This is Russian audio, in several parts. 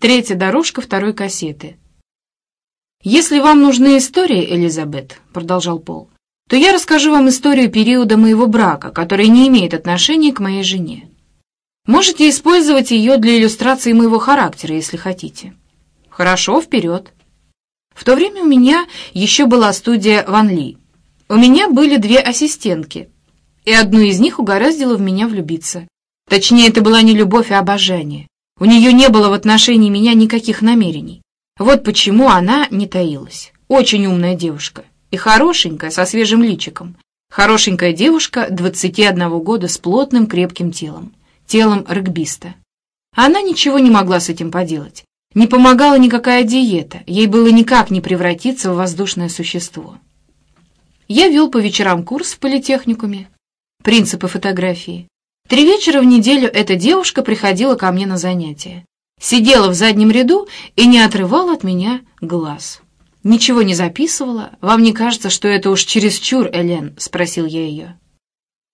Третья дорожка второй кассеты. «Если вам нужны истории, Элизабет», — продолжал Пол, то я расскажу вам историю периода моего брака, который не имеет отношения к моей жене. Можете использовать ее для иллюстрации моего характера, если хотите. Хорошо, вперед. В то время у меня еще была студия Ван Ли. У меня были две ассистентки, и одну из них угораздило в меня влюбиться. Точнее, это была не любовь, а обожание. У нее не было в отношении меня никаких намерений. Вот почему она не таилась. Очень умная девушка и хорошенькая, со свежим личиком. Хорошенькая девушка 21 года с плотным крепким телом, телом регбиста. Она ничего не могла с этим поделать. Не помогала никакая диета, ей было никак не превратиться в воздушное существо. Я вел по вечерам курс в политехникуме. Принципы фотографии. Три вечера в неделю эта девушка приходила ко мне на занятия. Сидела в заднем ряду и не отрывала от меня глаз. «Ничего не записывала? Вам не кажется, что это уж чересчур, Элен?» — спросил я ее.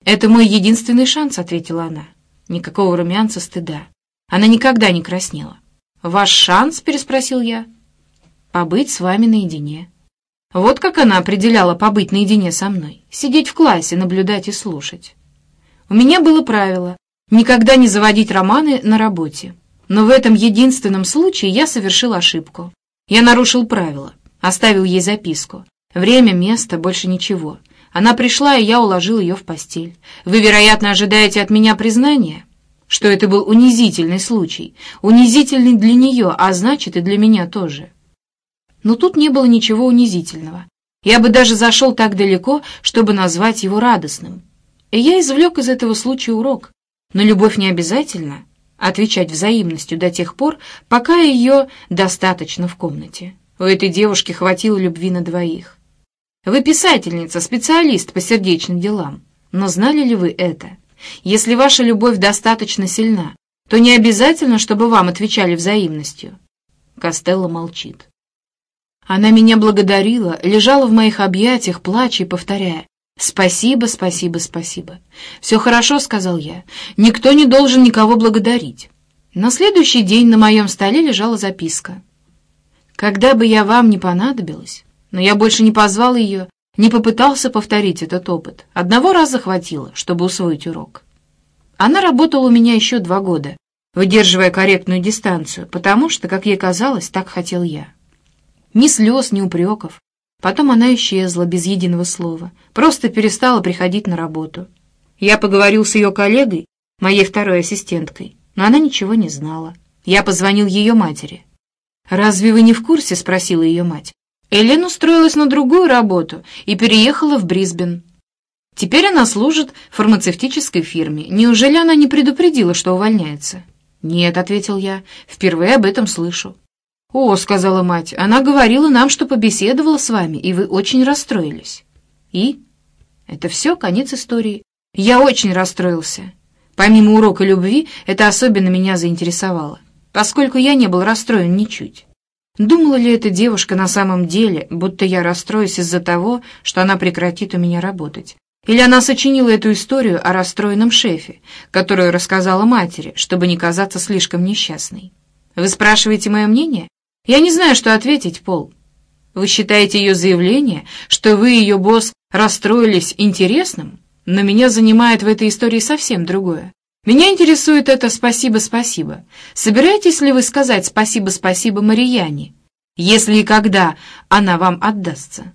«Это мой единственный шанс», — ответила она. Никакого румянца стыда. Она никогда не краснела. «Ваш шанс?» — переспросил я. «Побыть с вами наедине». Вот как она определяла побыть наедине со мной. Сидеть в классе, наблюдать и слушать. У меня было правило — никогда не заводить романы на работе. Но в этом единственном случае я совершил ошибку. Я нарушил правила. Оставил ей записку. Время, место, больше ничего. Она пришла, и я уложил ее в постель. Вы, вероятно, ожидаете от меня признания, что это был унизительный случай. Унизительный для нее, а значит и для меня тоже. Но тут не было ничего унизительного. Я бы даже зашел так далеко, чтобы назвать его радостным. И я извлек из этого случая урок. Но любовь не обязательно отвечать взаимностью до тех пор, пока ее достаточно в комнате. У этой девушки хватило любви на двоих. Вы писательница, специалист по сердечным делам. Но знали ли вы это? Если ваша любовь достаточно сильна, то не обязательно, чтобы вам отвечали взаимностью. Костелло молчит. Она меня благодарила, лежала в моих объятиях, плача и повторяя. «Спасибо, спасибо, спасибо». «Все хорошо», — сказал я. «Никто не должен никого благодарить». На следующий день на моем столе лежала записка. Когда бы я вам не понадобилась, но я больше не позвал ее, не попытался повторить этот опыт. Одного раза хватило, чтобы усвоить урок. Она работала у меня еще два года, выдерживая корректную дистанцию, потому что, как ей казалось, так хотел я. Ни слез, ни упреков. Потом она исчезла без единого слова, просто перестала приходить на работу. Я поговорил с ее коллегой, моей второй ассистенткой, но она ничего не знала. Я позвонил ее матери. «Разве вы не в курсе?» — спросила ее мать. Элен устроилась на другую работу и переехала в Брисбен. Теперь она служит фармацевтической фирме. Неужели она не предупредила, что увольняется? «Нет», — ответил я, — «впервые об этом слышу». «О», — сказала мать, — «она говорила нам, что побеседовала с вами, и вы очень расстроились». «И?» «Это все, конец истории. Я очень расстроился. Помимо урока любви, это особенно меня заинтересовало поскольку я не был расстроен ничуть. Думала ли эта девушка на самом деле, будто я расстроюсь из-за того, что она прекратит у меня работать? Или она сочинила эту историю о расстроенном шефе, которую рассказала матери, чтобы не казаться слишком несчастной? Вы спрашиваете мое мнение? Я не знаю, что ответить, Пол. Вы считаете ее заявление, что вы, ее босс, расстроились интересным? Но меня занимает в этой истории совсем другое. Меня интересует это «спасибо, спасибо». Собираетесь ли вы сказать «спасибо, спасибо» Марияне, если и когда она вам отдастся?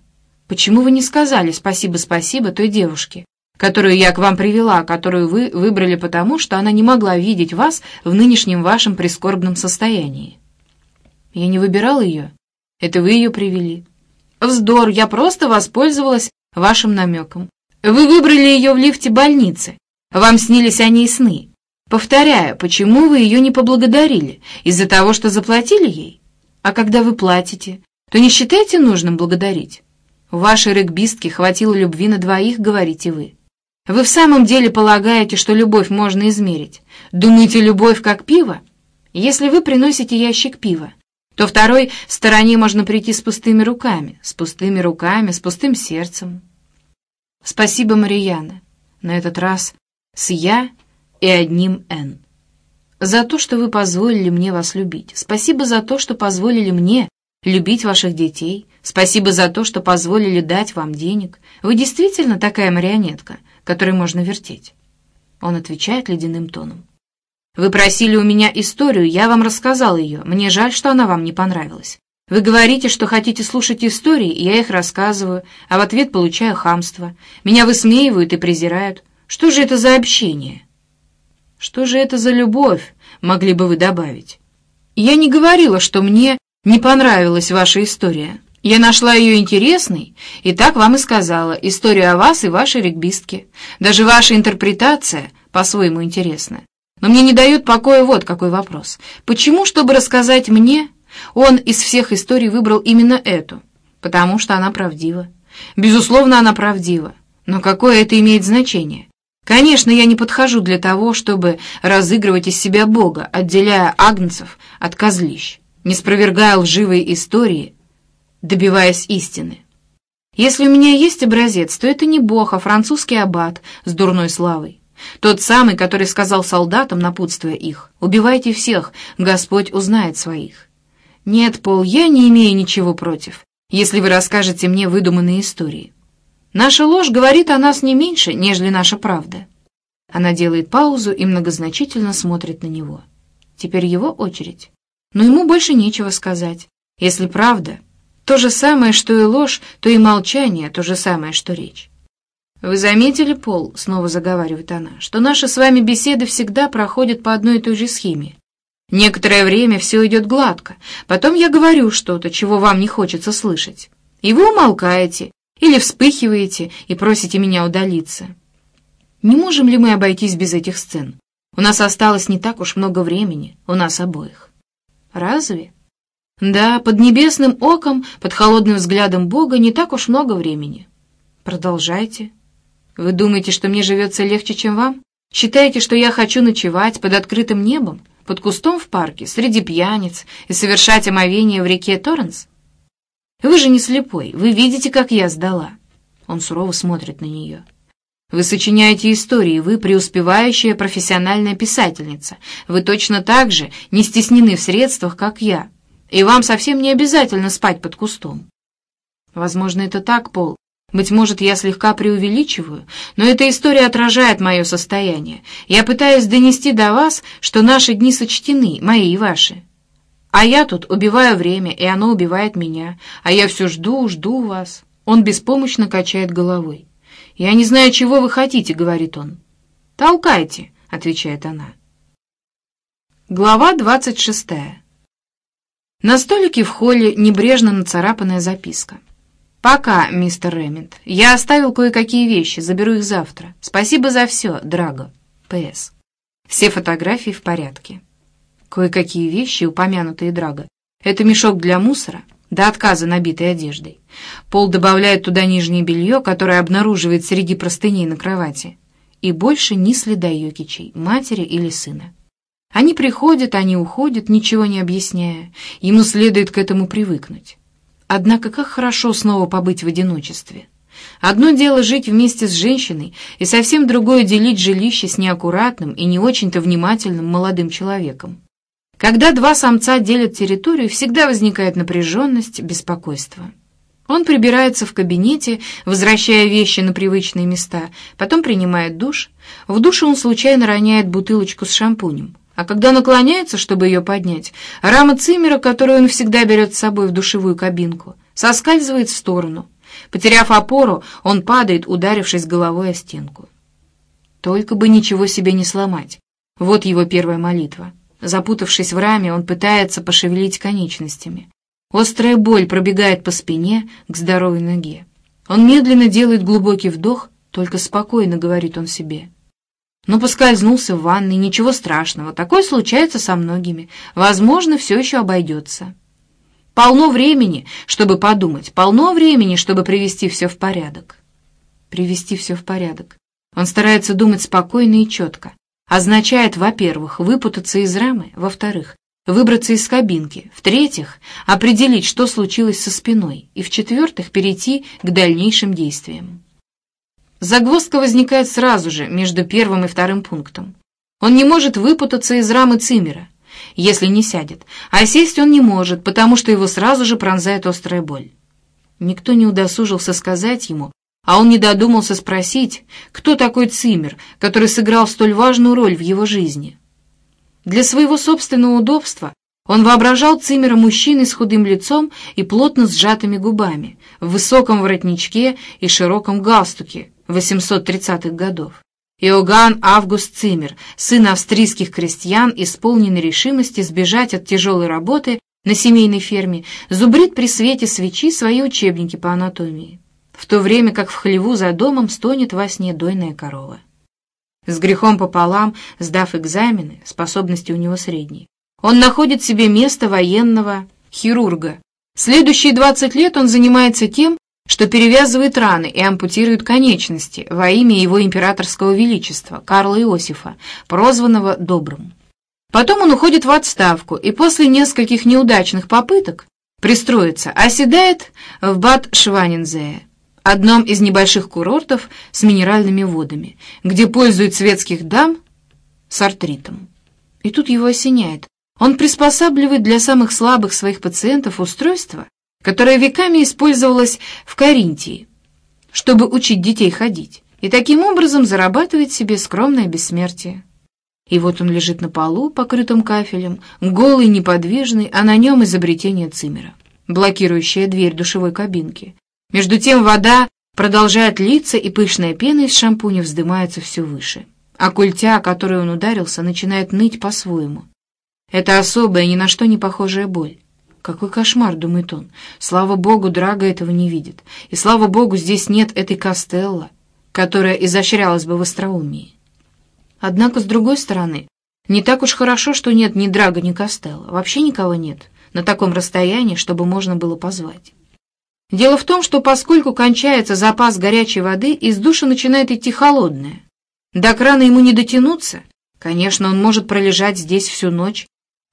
Почему вы не сказали «спасибо, спасибо» той девушке, которую я к вам привела, которую вы выбрали потому, что она не могла видеть вас в нынешнем вашем прискорбном состоянии? Я не выбирал ее. Это вы ее привели. Вздор, я просто воспользовалась вашим намеком. Вы выбрали ее в лифте больницы, вам снились они и сны. Повторяю, почему вы ее не поблагодарили? Из-за того, что заплатили ей? А когда вы платите, то не считаете нужным благодарить? У вашей регбистки хватило любви на двоих, говорите вы. Вы в самом деле полагаете, что любовь можно измерить? Думаете, любовь как пиво? Если вы приносите ящик пива, то второй стороне можно прийти с пустыми руками, с пустыми руками, с пустым сердцем. Спасибо, Марияна. На этот раз с «я» и одним «н». за то, что вы позволили мне вас любить. Спасибо за то, что позволили мне любить ваших детей. Спасибо за то, что позволили дать вам денег. Вы действительно такая марионетка, которой можно вертеть?» Он отвечает ледяным тоном. «Вы просили у меня историю, я вам рассказал ее. Мне жаль, что она вам не понравилась. Вы говорите, что хотите слушать истории, я их рассказываю, а в ответ получаю хамство. Меня высмеивают и презирают. Что же это за общение? Что же это за любовь, могли бы вы добавить? Я не говорила, что мне не понравилась ваша история. Я нашла ее интересной, и так вам и сказала. История о вас и вашей регбистке. Даже ваша интерпретация по-своему интересна. Но мне не дает покоя вот какой вопрос. Почему, чтобы рассказать мне, он из всех историй выбрал именно эту, потому что она правдива. Безусловно, она правдива. Но какое это имеет значение? Конечно, я не подхожу для того, чтобы разыгрывать из себя Бога, отделяя агнцев от козлищ, не спровергая лживые истории, добиваясь истины. Если у меня есть образец, то это не Бог, а французский аббат с дурной славой. Тот самый, который сказал солдатам, напутствуя их, «Убивайте всех, Господь узнает своих». «Нет, Пол, я не имею ничего против, если вы расскажете мне выдуманные истории. Наша ложь говорит о нас не меньше, нежели наша правда». Она делает паузу и многозначительно смотрит на него. Теперь его очередь. Но ему больше нечего сказать. Если правда, то же самое, что и ложь, то и молчание, то же самое, что речь. «Вы заметили, Пол, — снова заговаривает она, — что наши с вами беседы всегда проходят по одной и той же схеме. Некоторое время все идет гладко, потом я говорю что-то, чего вам не хочется слышать, и вы умолкаете или вспыхиваете и просите меня удалиться. Не можем ли мы обойтись без этих сцен? У нас осталось не так уж много времени, у нас обоих. Разве? Да, под небесным оком, под холодным взглядом Бога не так уж много времени. Продолжайте. Вы думаете, что мне живется легче, чем вам? Считаете, что я хочу ночевать под открытым небом? под кустом в парке, среди пьяниц и совершать омовение в реке Торренс? Вы же не слепой, вы видите, как я сдала. Он сурово смотрит на нее. Вы сочиняете истории, вы преуспевающая профессиональная писательница. Вы точно так же не стеснены в средствах, как я. И вам совсем не обязательно спать под кустом. Возможно, это так, Пол, быть может, я слегка преувеличиваю, но эта история отражает мое состояние. Я пытаюсь донести до вас, что наши дни сочтены, мои и ваши. А я тут убиваю время, и оно убивает меня. А я все жду, жду вас. Он беспомощно качает головой. «Я не знаю, чего вы хотите», — говорит он. «Толкайте», — отвечает она. Глава двадцать шестая. На столике в холле небрежно нацарапанная записка. «Пока, мистер Ремент. Я оставил кое-какие вещи, заберу их завтра. Спасибо за все, Драго. П.С. Все фотографии в порядке. Кое-какие вещи, упомянутые Драго. Это мешок для мусора, до отказа набитой одеждой. Пол добавляет туда нижнее белье, которое обнаруживает среди простыней на кровати. И больше ни следа Йокичей, матери или сына. Они приходят, они уходят, ничего не объясняя. Ему следует к этому привыкнуть. Однако как хорошо снова побыть в одиночестве. Одно дело жить вместе с женщиной, и совсем другое делить жилище с неаккуратным и не очень-то внимательным молодым человеком. Когда два самца делят территорию, всегда возникает напряженность, беспокойство. Он прибирается в кабинете, возвращая вещи на привычные места, потом принимает душ. В душе он случайно роняет бутылочку с шампунем. А когда наклоняется, чтобы ее поднять, рама циммера, которую он всегда берет с собой в душевую кабинку, соскальзывает в сторону. Потеряв опору, он падает, ударившись головой о стенку. Только бы ничего себе не сломать. Вот его первая молитва. Запутавшись в раме, он пытается пошевелить конечностями. Острая боль пробегает по спине к здоровой ноге. Он медленно делает глубокий вдох, только спокойно говорит он себе — но поскользнулся в ванной, ничего страшного. Такое случается со многими. Возможно, все еще обойдется. Полно времени, чтобы подумать, полно времени, чтобы привести все в порядок. Привести все в порядок. Он старается думать спокойно и четко. Означает, во-первых, выпутаться из рамы, во-вторых, выбраться из кабинки, в-третьих, определить, что случилось со спиной, и в-четвертых, перейти к дальнейшим действиям. Загвоздка возникает сразу же между первым и вторым пунктом. Он не может выпутаться из рамы Циммера, если не сядет, а сесть он не может, потому что его сразу же пронзает острая боль. Никто не удосужился сказать ему, а он не додумался спросить, кто такой Циммер, который сыграл столь важную роль в его жизни. Для своего собственного удобства он воображал Циммера мужчиной с худым лицом и плотно сжатыми губами, в высоком воротничке и широком галстуке 830-х годов. Иоганн Август Циммер, сын австрийских крестьян, исполненный решимости сбежать от тяжелой работы на семейной ферме, зубрит при свете свечи свои учебники по анатомии, в то время как в хлеву за домом стонет во сне дойная корова. С грехом пополам, сдав экзамены, способности у него средние, он находит себе место военного хирурга. Следующие 20 лет он занимается тем, что перевязывает раны и ампутирует конечности во имя его императорского величества Карла Иосифа, прозванного Добрым. Потом он уходит в отставку и после нескольких неудачных попыток пристроиться оседает в Бад-Шванензее, одном из небольших курортов с минеральными водами, где пользуют светских дам с артритом. И тут его осеняет. Он приспосабливает для самых слабых своих пациентов устройство, которое веками использовалось в Каринтии, чтобы учить детей ходить, и таким образом зарабатывает себе скромное бессмертие. И вот он лежит на полу, покрытым кафелем, голый, неподвижный, а на нем изобретение Циммера, блокирующая дверь душевой кабинки. Между тем вода продолжает литься, и пышная пена из шампуня вздымается все выше. А культя, о которой он ударился, начинает ныть по-своему. Это особая, ни на что не похожая боль. Какой кошмар, думает он. Слава богу, Драга этого не видит. И слава богу, здесь нет этой Костелла, которая изощрялась бы в остроумии. Однако, с другой стороны, не так уж хорошо, что нет ни Драга, ни Костелла. Вообще никого нет на таком расстоянии, чтобы можно было позвать. Дело в том, что поскольку кончается запас горячей воды, из душа начинает идти холодная. До крана ему не дотянуться. Конечно, он может пролежать здесь всю ночь,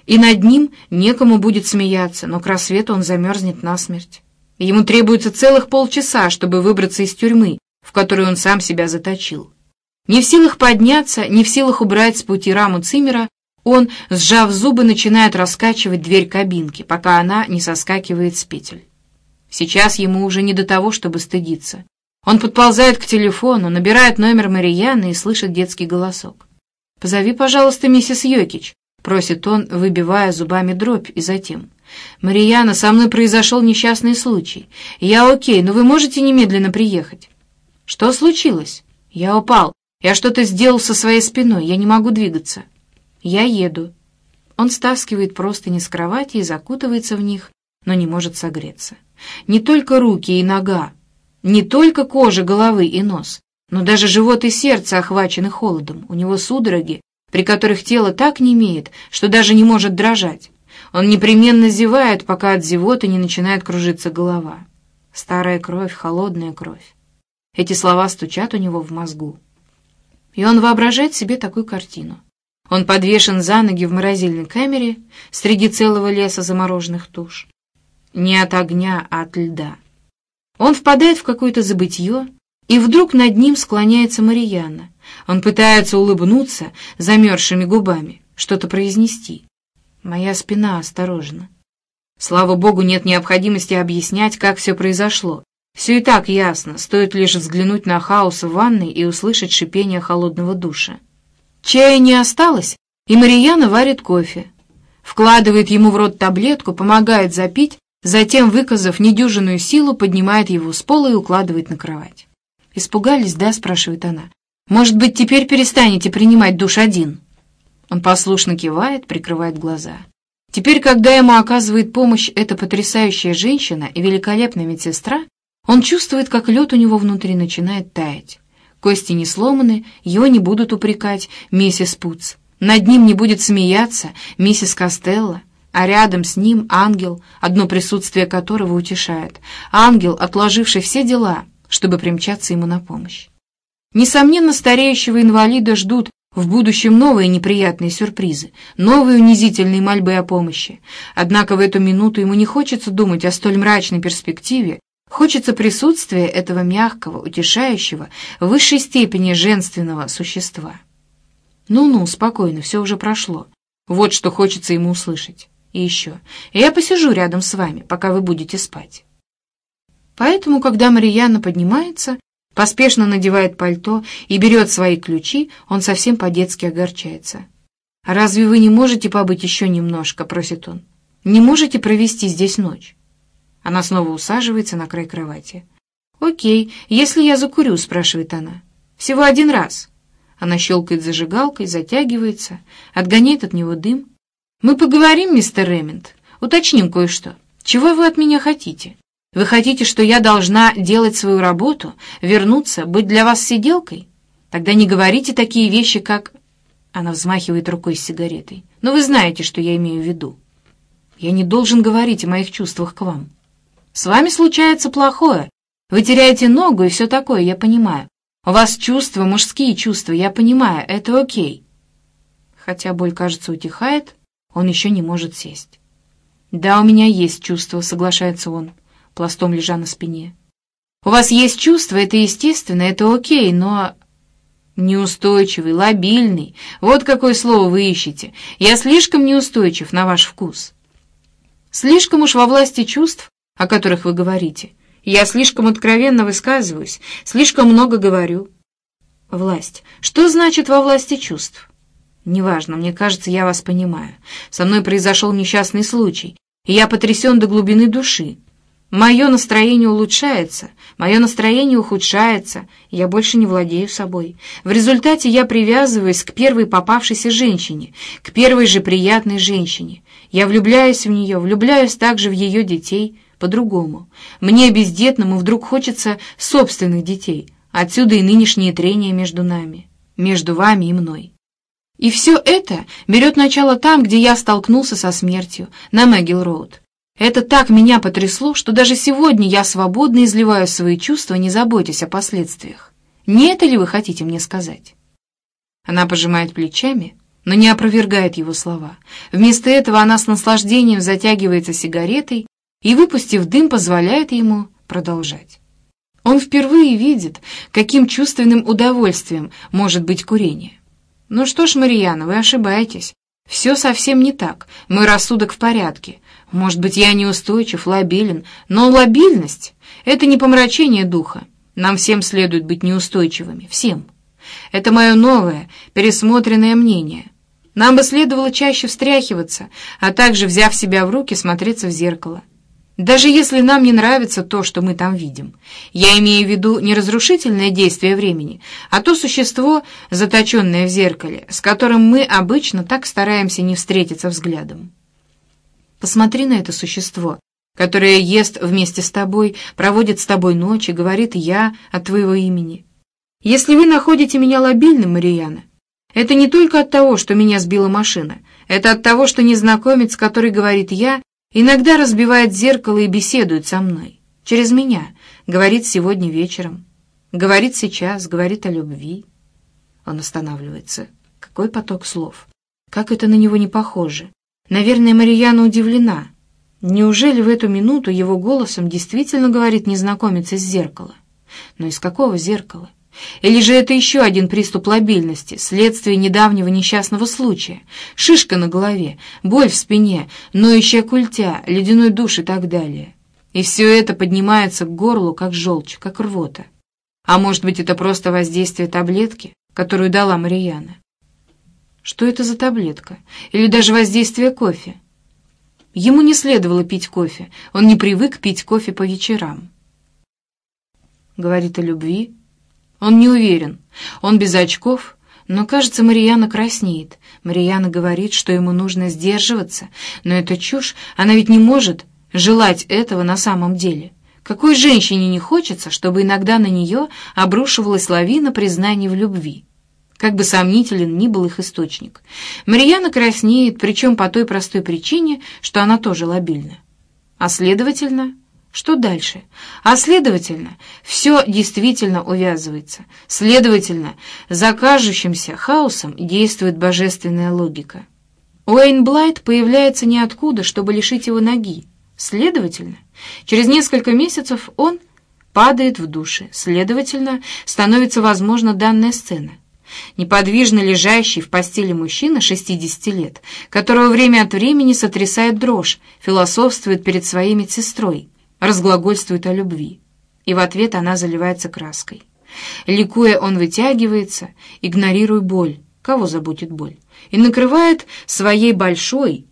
и над ним некому будет смеяться, но к рассвету он замерзнет насмерть. Ему требуется целых полчаса, чтобы выбраться из тюрьмы, в которую он сам себя заточил. Не в силах подняться, не в силах убрать с пути раму Циммера, он, сжав зубы, начинает раскачивать дверь кабинки, пока она не соскакивает с петель. Сейчас ему уже не до того, чтобы стыдиться. Он подползает к телефону, набирает номер Марияны и слышит детский голосок. «Позови, пожалуйста, миссис Йокич», — просит он, выбивая зубами дробь, и затем. «Марияна, со мной произошел несчастный случай. Я окей, но вы можете немедленно приехать?» «Что случилось?» «Я упал. Я что-то сделал со своей спиной. Я не могу двигаться». «Я еду». Он стаскивает простыни с кровати и закутывается в них, но не может согреться. Не только руки и нога, не только кожа головы и нос, но даже живот и сердце охвачены холодом. У него судороги, при которых тело так немеет, что даже не может дрожать. Он непременно зевает, пока от зевоты не начинает кружиться голова. Старая кровь, холодная кровь. Эти слова стучат у него в мозгу. И он воображает себе такую картину. Он подвешен за ноги в морозильной камере среди целого леса замороженных туш. Не от огня, а от льда. Он впадает в какое-то забытье, и вдруг над ним склоняется Марияна. Он пытается улыбнуться замерзшими губами, что-то произнести. Моя спина осторожно. Слава богу, нет необходимости объяснять, как все произошло. Все и так ясно, стоит лишь взглянуть на хаос в ванной и услышать шипение холодного душа. Чая не осталось, и Марияна варит кофе. Вкладывает ему в рот таблетку, помогает запить, затем, выказав недюжинную силу, поднимает его с пола и укладывает на кровать. «Испугались, да?» — спрашивает она. «Может быть, теперь перестанете принимать душ один?» Он послушно кивает, прикрывает глаза. Теперь, когда ему оказывает помощь эта потрясающая женщина и великолепная медсестра, он чувствует, как лед у него внутри начинает таять. Кости не сломаны, его не будут упрекать, миссис Пуц. Над ним не будет смеяться миссис Костелло, а рядом с ним ангел, одно присутствие которого утешает. Ангел, отложивший все дела, чтобы примчаться ему на помощь. Несомненно, стареющего инвалида ждут в будущем новые неприятные сюрпризы, новые унизительные мольбы о помощи. Однако в эту минуту ему не хочется думать о столь мрачной перспективе, хочется присутствия этого мягкого, утешающего, в высшей степени женственного существа. Ну-ну, спокойно, все уже прошло. Вот что хочется ему услышать. И еще. Я посижу рядом с вами, пока вы будете спать. Поэтому, когда Марьяна поднимается, поспешно надевает пальто и берет свои ключи, он совсем по-детски огорчается. «Разве вы не можете побыть еще немножко?» — просит он. «Не можете провести здесь ночь?» Она снова усаживается на край кровати. «Окей, если я закурю?» — спрашивает она. «Всего один раз». Она щелкает зажигалкой, затягивается, отгоняет от него дым. «Мы поговорим, мистер Ремент, уточним кое-что. Чего вы от меня хотите? Вы хотите, что я должна делать свою работу, вернуться, быть для вас сиделкой? Тогда не говорите такие вещи, как...» Она взмахивает рукой с сигаретой. «Но вы знаете, что я имею в виду. Я не должен говорить о моих чувствах к вам. С вами случается плохое. Вы теряете ногу и все такое, я понимаю. У вас чувства, мужские чувства, я понимаю, это окей». Хотя боль, кажется, утихает, он еще не может сесть. «Да, у меня есть чувства», — соглашается он пластом лежа на спине. «У вас есть чувства, это естественно, это окей, но...» «Неустойчивый, лобильный, вот какое слово вы ищете. Я слишком неустойчив на ваш вкус. Слишком уж во власти чувств, о которых вы говорите. Я слишком откровенно высказываюсь, слишком много говорю». «Власть. Что значит во власти чувств?» «Неважно, мне кажется, я вас понимаю. Со мной произошел несчастный случай, и я потрясен до глубины души. Мое настроение улучшается, мое настроение ухудшается, я больше не владею собой. В результате я привязываюсь к первой попавшейся женщине, к первой же приятной женщине. Я влюбляюсь в нее, влюбляюсь также в ее детей, по-другому. Мне, бездетному, вдруг хочется собственных детей. Отсюда и нынешние трения между нами, между вами и мной. И все это берет начало там, где я столкнулся со смертью, на Мэггил-Роуд. Это так меня потрясло, что даже сегодня я свободно изливаю свои чувства, не заботясь о последствиях. Не это ли вы хотите мне сказать?» Она пожимает плечами, но не опровергает его слова. Вместо этого она с наслаждением затягивается сигаретой и, выпустив дым, позволяет ему продолжать. Он впервые видит, каким чувственным удовольствием может быть курение. «Ну что ж, Марьяна, вы ошибаетесь. Все совсем не так. Мой рассудок в порядке. Может быть, я неустойчив, лобилен, но лобильность — это не помрачение духа. Нам всем следует быть неустойчивыми, всем. Это мое новое, пересмотренное мнение. Нам бы следовало чаще встряхиваться, а также, взяв себя в руки, смотреться в зеркало. Даже если нам не нравится то, что мы там видим. Я имею в виду не разрушительное действие времени, а то существо, заточенное в зеркале, с которым мы обычно так стараемся не встретиться взглядом. Посмотри на это существо, которое ест вместе с тобой, проводит с тобой ночи, говорит «я» от твоего имени. Если вы находите меня лобильным, Марияна, это не только от того, что меня сбила машина, это от того, что незнакомец, который говорит «я», иногда разбивает зеркало и беседует со мной. Через меня. Говорит сегодня вечером. Говорит сейчас, говорит о любви. Он останавливается. Какой поток слов. Как это на него не похоже. Наверное, Марияна удивлена. Неужели в эту минуту его голосом действительно говорит незнакомец из зеркала? Но из какого зеркала? Или же это еще один приступ лобильности, следствие недавнего несчастного случая? Шишка на голове, боль в спине, ноющая культя, ледяной душ и так далее. И все это поднимается к горлу, как желчь, как рвота. А может быть, это просто воздействие таблетки, которую дала Марияна? Что это за таблетка? Или даже воздействие кофе? Ему не следовало пить кофе, он не привык пить кофе по вечерам. Говорит о любви. Он не уверен, он без очков, но, кажется, Марьяна краснеет. Марьяна говорит, что ему нужно сдерживаться, но это чушь, она ведь не может желать этого на самом деле. Какой женщине не хочется, чтобы иногда на нее обрушивалась лавина признаний в любви? Как бы сомнителен ни был их источник. Марьяна краснеет, причем по той простой причине, что она тоже лобильна. А следовательно, что дальше? А следовательно, все действительно увязывается. Следовательно, за кажущимся хаосом действует божественная логика. Уэйн Блайт появляется ниоткуда, чтобы лишить его ноги. Следовательно, через несколько месяцев он падает в душе. Следовательно, становится возможна данная сцена — Неподвижно лежащий в постели мужчина 60 лет, которого время от времени сотрясает дрожь, философствует перед своей медсестрой, разглагольствует о любви. И в ответ она заливается краской. Ликуя, он вытягивается, игнорируя боль, кого заботит боль, и накрывает своей большой,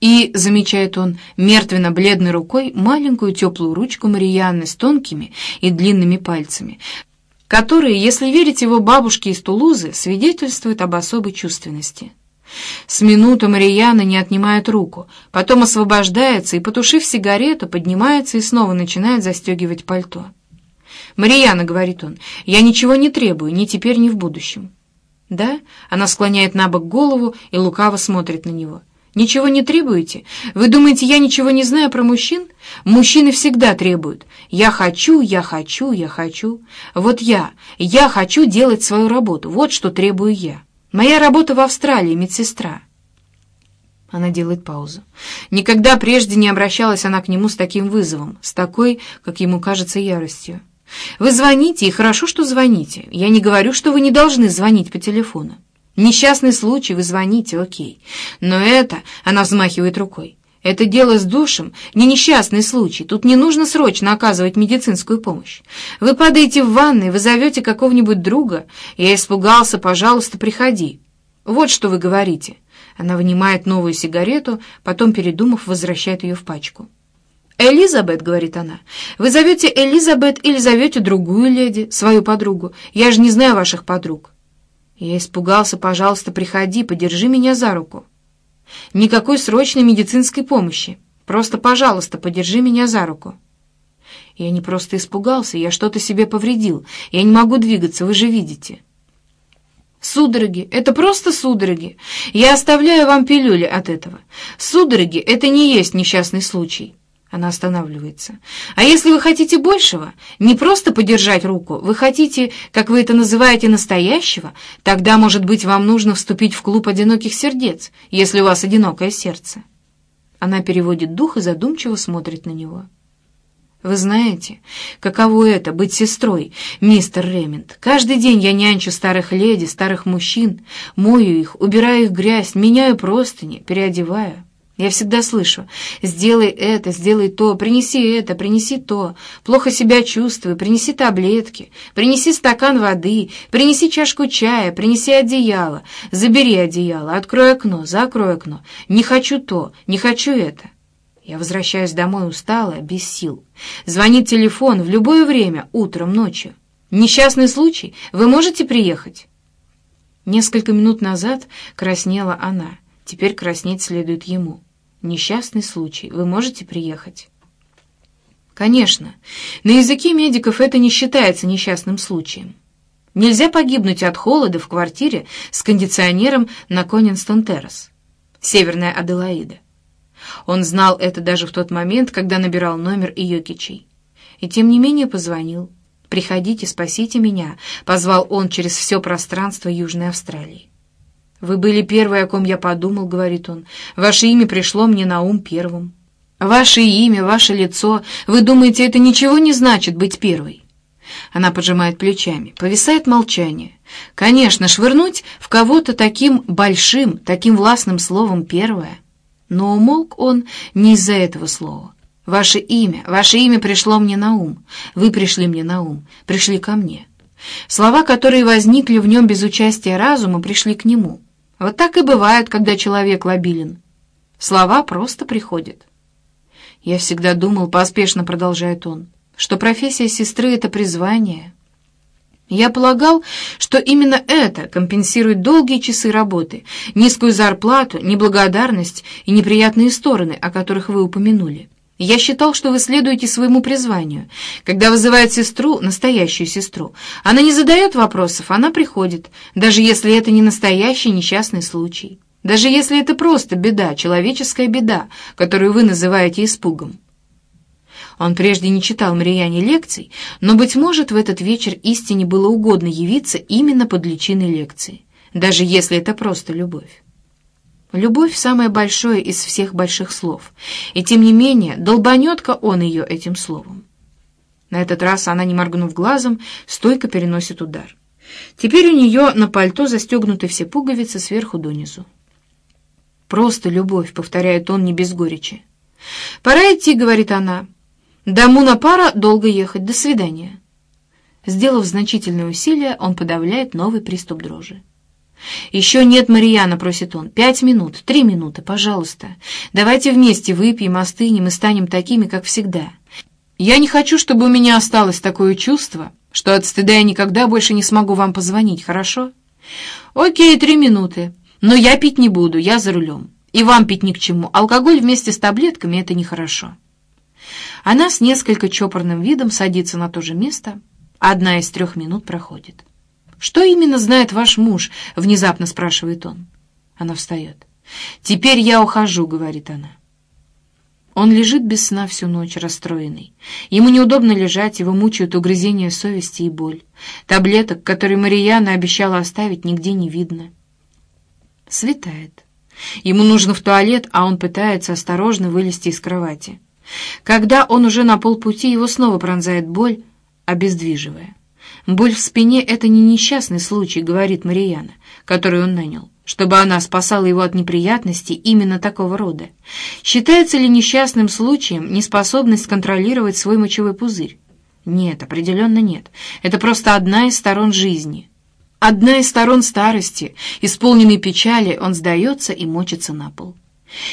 и, замечает он, мертвенно-бледной рукой маленькую теплую ручку Марианны с тонкими и длинными пальцами, которые, если верить его бабушке из Тулузы, свидетельствуют об особой чувственности. С минуту Марияна не отнимает руку, потом освобождается и, потушив сигарету, поднимается и снова начинает застегивать пальто. «Марияна», — говорит он, — «я ничего не требую, ни теперь, ни в будущем». «Да?» — она склоняет на бок голову и лукаво смотрит на него. «Ничего не требуете? Вы думаете, я ничего не знаю про мужчин? Мужчины всегда требуют. Я хочу, я хочу, я хочу. Вот я, я хочу делать свою работу. Вот что требую я. Моя работа в Австралии, медсестра». Она делает паузу. Никогда прежде не обращалась она к нему с таким вызовом, с такой, как ему кажется, яростью. «Вы звоните, и хорошо, что звоните. Я не говорю, что вы не должны звонить по телефону. Несчастный случай, вы звоните, окей. Но это, она взмахивает рукой, это дело с душем, не несчастный случай. Тут не нужно срочно оказывать медицинскую помощь. Вы падаете в ванной, вы зовете какого-нибудь друга. Я испугался, пожалуйста, приходи. Вот что вы говорите. Она вынимает новую сигарету, потом, передумав, возвращает ее в пачку. «Элизабет», — говорит она, — «вы зовете Элизабет или зовете другую леди, свою подругу? Я же не знаю ваших подруг». Я испугался, пожалуйста, приходи, подержи меня за руку. Никакой срочной медицинской помощи. Просто, пожалуйста, подержи меня за руку. Я не просто испугался, я что-то себе повредил. Я не могу двигаться, вы же видите. Судороги — это просто судороги. Я оставляю вам пилюли от этого. Судороги — это не есть несчастный случай. Она останавливается. «А если вы хотите большего, не просто подержать руку, вы хотите, как вы это называете, настоящего, тогда, может быть, вам нужно вступить в клуб одиноких сердец, если у вас одинокое сердце». Она переводит дух и задумчиво смотрит на него. «Вы знаете, каково это — быть сестрой, мистер Ремент. Каждый день я нянчу старых леди, старых мужчин, мою их, убираю их грязь, меняю простыни, переодеваю». Я всегда слышу «сделай это, сделай то, принеси это, принеси то, плохо себя чувствую, принеси таблетки, принеси стакан воды, принеси чашку чая, принеси одеяло, забери одеяло, открой окно, закрой окно, не хочу то, не хочу это». Я возвращаюсь домой усталая, без сил. Звонит телефон в любое время, утром, ночью. «Несчастный случай, вы можете приехать?» Несколько минут назад краснела она, теперь краснеть следует ему. Несчастный случай. Вы можете приехать?» «Конечно. На языке медиков это не считается несчастным случаем. Нельзя погибнуть от холода в квартире с кондиционером на Конинстон-Террас, Северная Аделаида. Он знал это даже в тот момент, когда набирал номер Йокичей. И тем не менее позвонил. «Приходите, спасите меня», — позвал он через все пространство Южной Австралии. «Вы были первой, о ком я подумал», — говорит он. «Ваше имя пришло мне на ум первым». «Ваше имя, ваше лицо. Вы думаете, это ничего не значит быть первой?» Она поджимает плечами. Повисает молчание. Конечно, швырнуть в кого-то таким большим, таким властным словом «первое». Но умолк он не из-за этого слова. «Ваше имя, ваше имя пришло мне на ум. Вы пришли мне на ум, пришли ко мне». Слова, которые возникли в нем без участия разума, пришли к нему. Вот так и бывает, когда человек лобилен. Слова просто приходят. Я всегда думал, поспешно продолжает он, что профессия сестры — это призвание. Я полагал, что именно это компенсирует долгие часы работы, низкую зарплату, неблагодарность и неприятные стороны, о которых вы упомянули. Я считал, что вы следуете своему призванию. Когда вызывает сестру, настоящую сестру, она не задает вопросов, она приходит, даже если это не настоящий несчастный случай. Даже если это просто беда, человеческая беда, которую вы называете испугом. Он прежде не читал Марияне лекций, но, быть может, в этот вечер истине было угодно явиться именно под личиной лекции, даже если это просто любовь. Любовь — самое большое из всех больших слов, и тем не менее долбанет-ка он ее этим словом. На этот раз она, не моргнув глазом, стойко переносит удар. Теперь у нее на пальто застегнуты все пуговицы сверху донизу. «Просто любовь», — повторяет он не без горечи. «Пора идти», — говорит она. «До Муна-пара долго ехать. До свидания». Сделав значительное усилие, он подавляет новый приступ дрожи. «Еще нет, Марьяна», — просит он. «Пять минут, три минуты, пожалуйста. Давайте вместе выпьем, остынем и станем такими, как всегда. Я не хочу, чтобы у меня осталось такое чувство, что от стыда я никогда больше не смогу вам позвонить, хорошо?» «Окей, три минуты. Но я пить не буду, я за рулем. И вам пить ни к чему. Алкоголь вместе с таблетками — это нехорошо». Она с несколько чопорным видом садится на то же место. Одна из трех минут проходит. «Что именно знает ваш муж?» — внезапно спрашивает он. Она встает. «Теперь я ухожу», — говорит она. Он лежит без сна всю ночь, расстроенный. Ему неудобно лежать, его мучают угрызения совести и боль. Таблеток, которые Марияна обещала оставить, нигде не видно. Светает. Ему нужно в туалет, а он пытается осторожно вылезти из кровати. Когда он уже на полпути, его снова пронзает боль, обездвиживая. «Боль в спине — это не несчастный случай», — говорит Марияна, которую он нанял, чтобы она спасала его от неприятностей именно такого рода. Считается ли несчастным случаем неспособность контролировать свой мочевой пузырь? Нет, определенно нет. Это просто одна из сторон жизни. Одна из сторон старости, исполненной печали, он сдается и мочится на пол.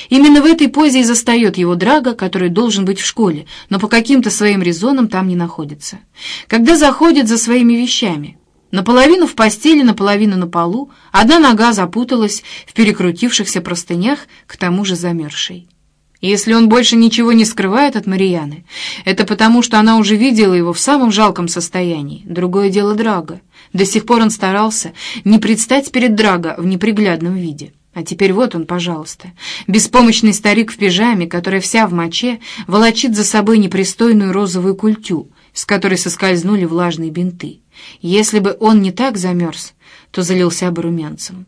Именно в этой позе и застает его Драго, который должен быть в школе, но по каким-то своим резонам там не находится. Когда заходит за своими вещами, наполовину в постели, наполовину на полу, одна нога запуталась в перекрутившихся простынях, к тому же замерзшей. Если он больше ничего не скрывает от Марияны, это потому, что она уже видела его в самом жалком состоянии. Другое дело Драго. До сих пор он старался не предстать перед Драго в неприглядном виде. А теперь вот он, пожалуйста, беспомощный старик в пижаме, которая вся в моче, волочит за собой непристойную розовую культю, с которой соскользнули влажные бинты. Если бы он не так замерз, то залился бы румянцем.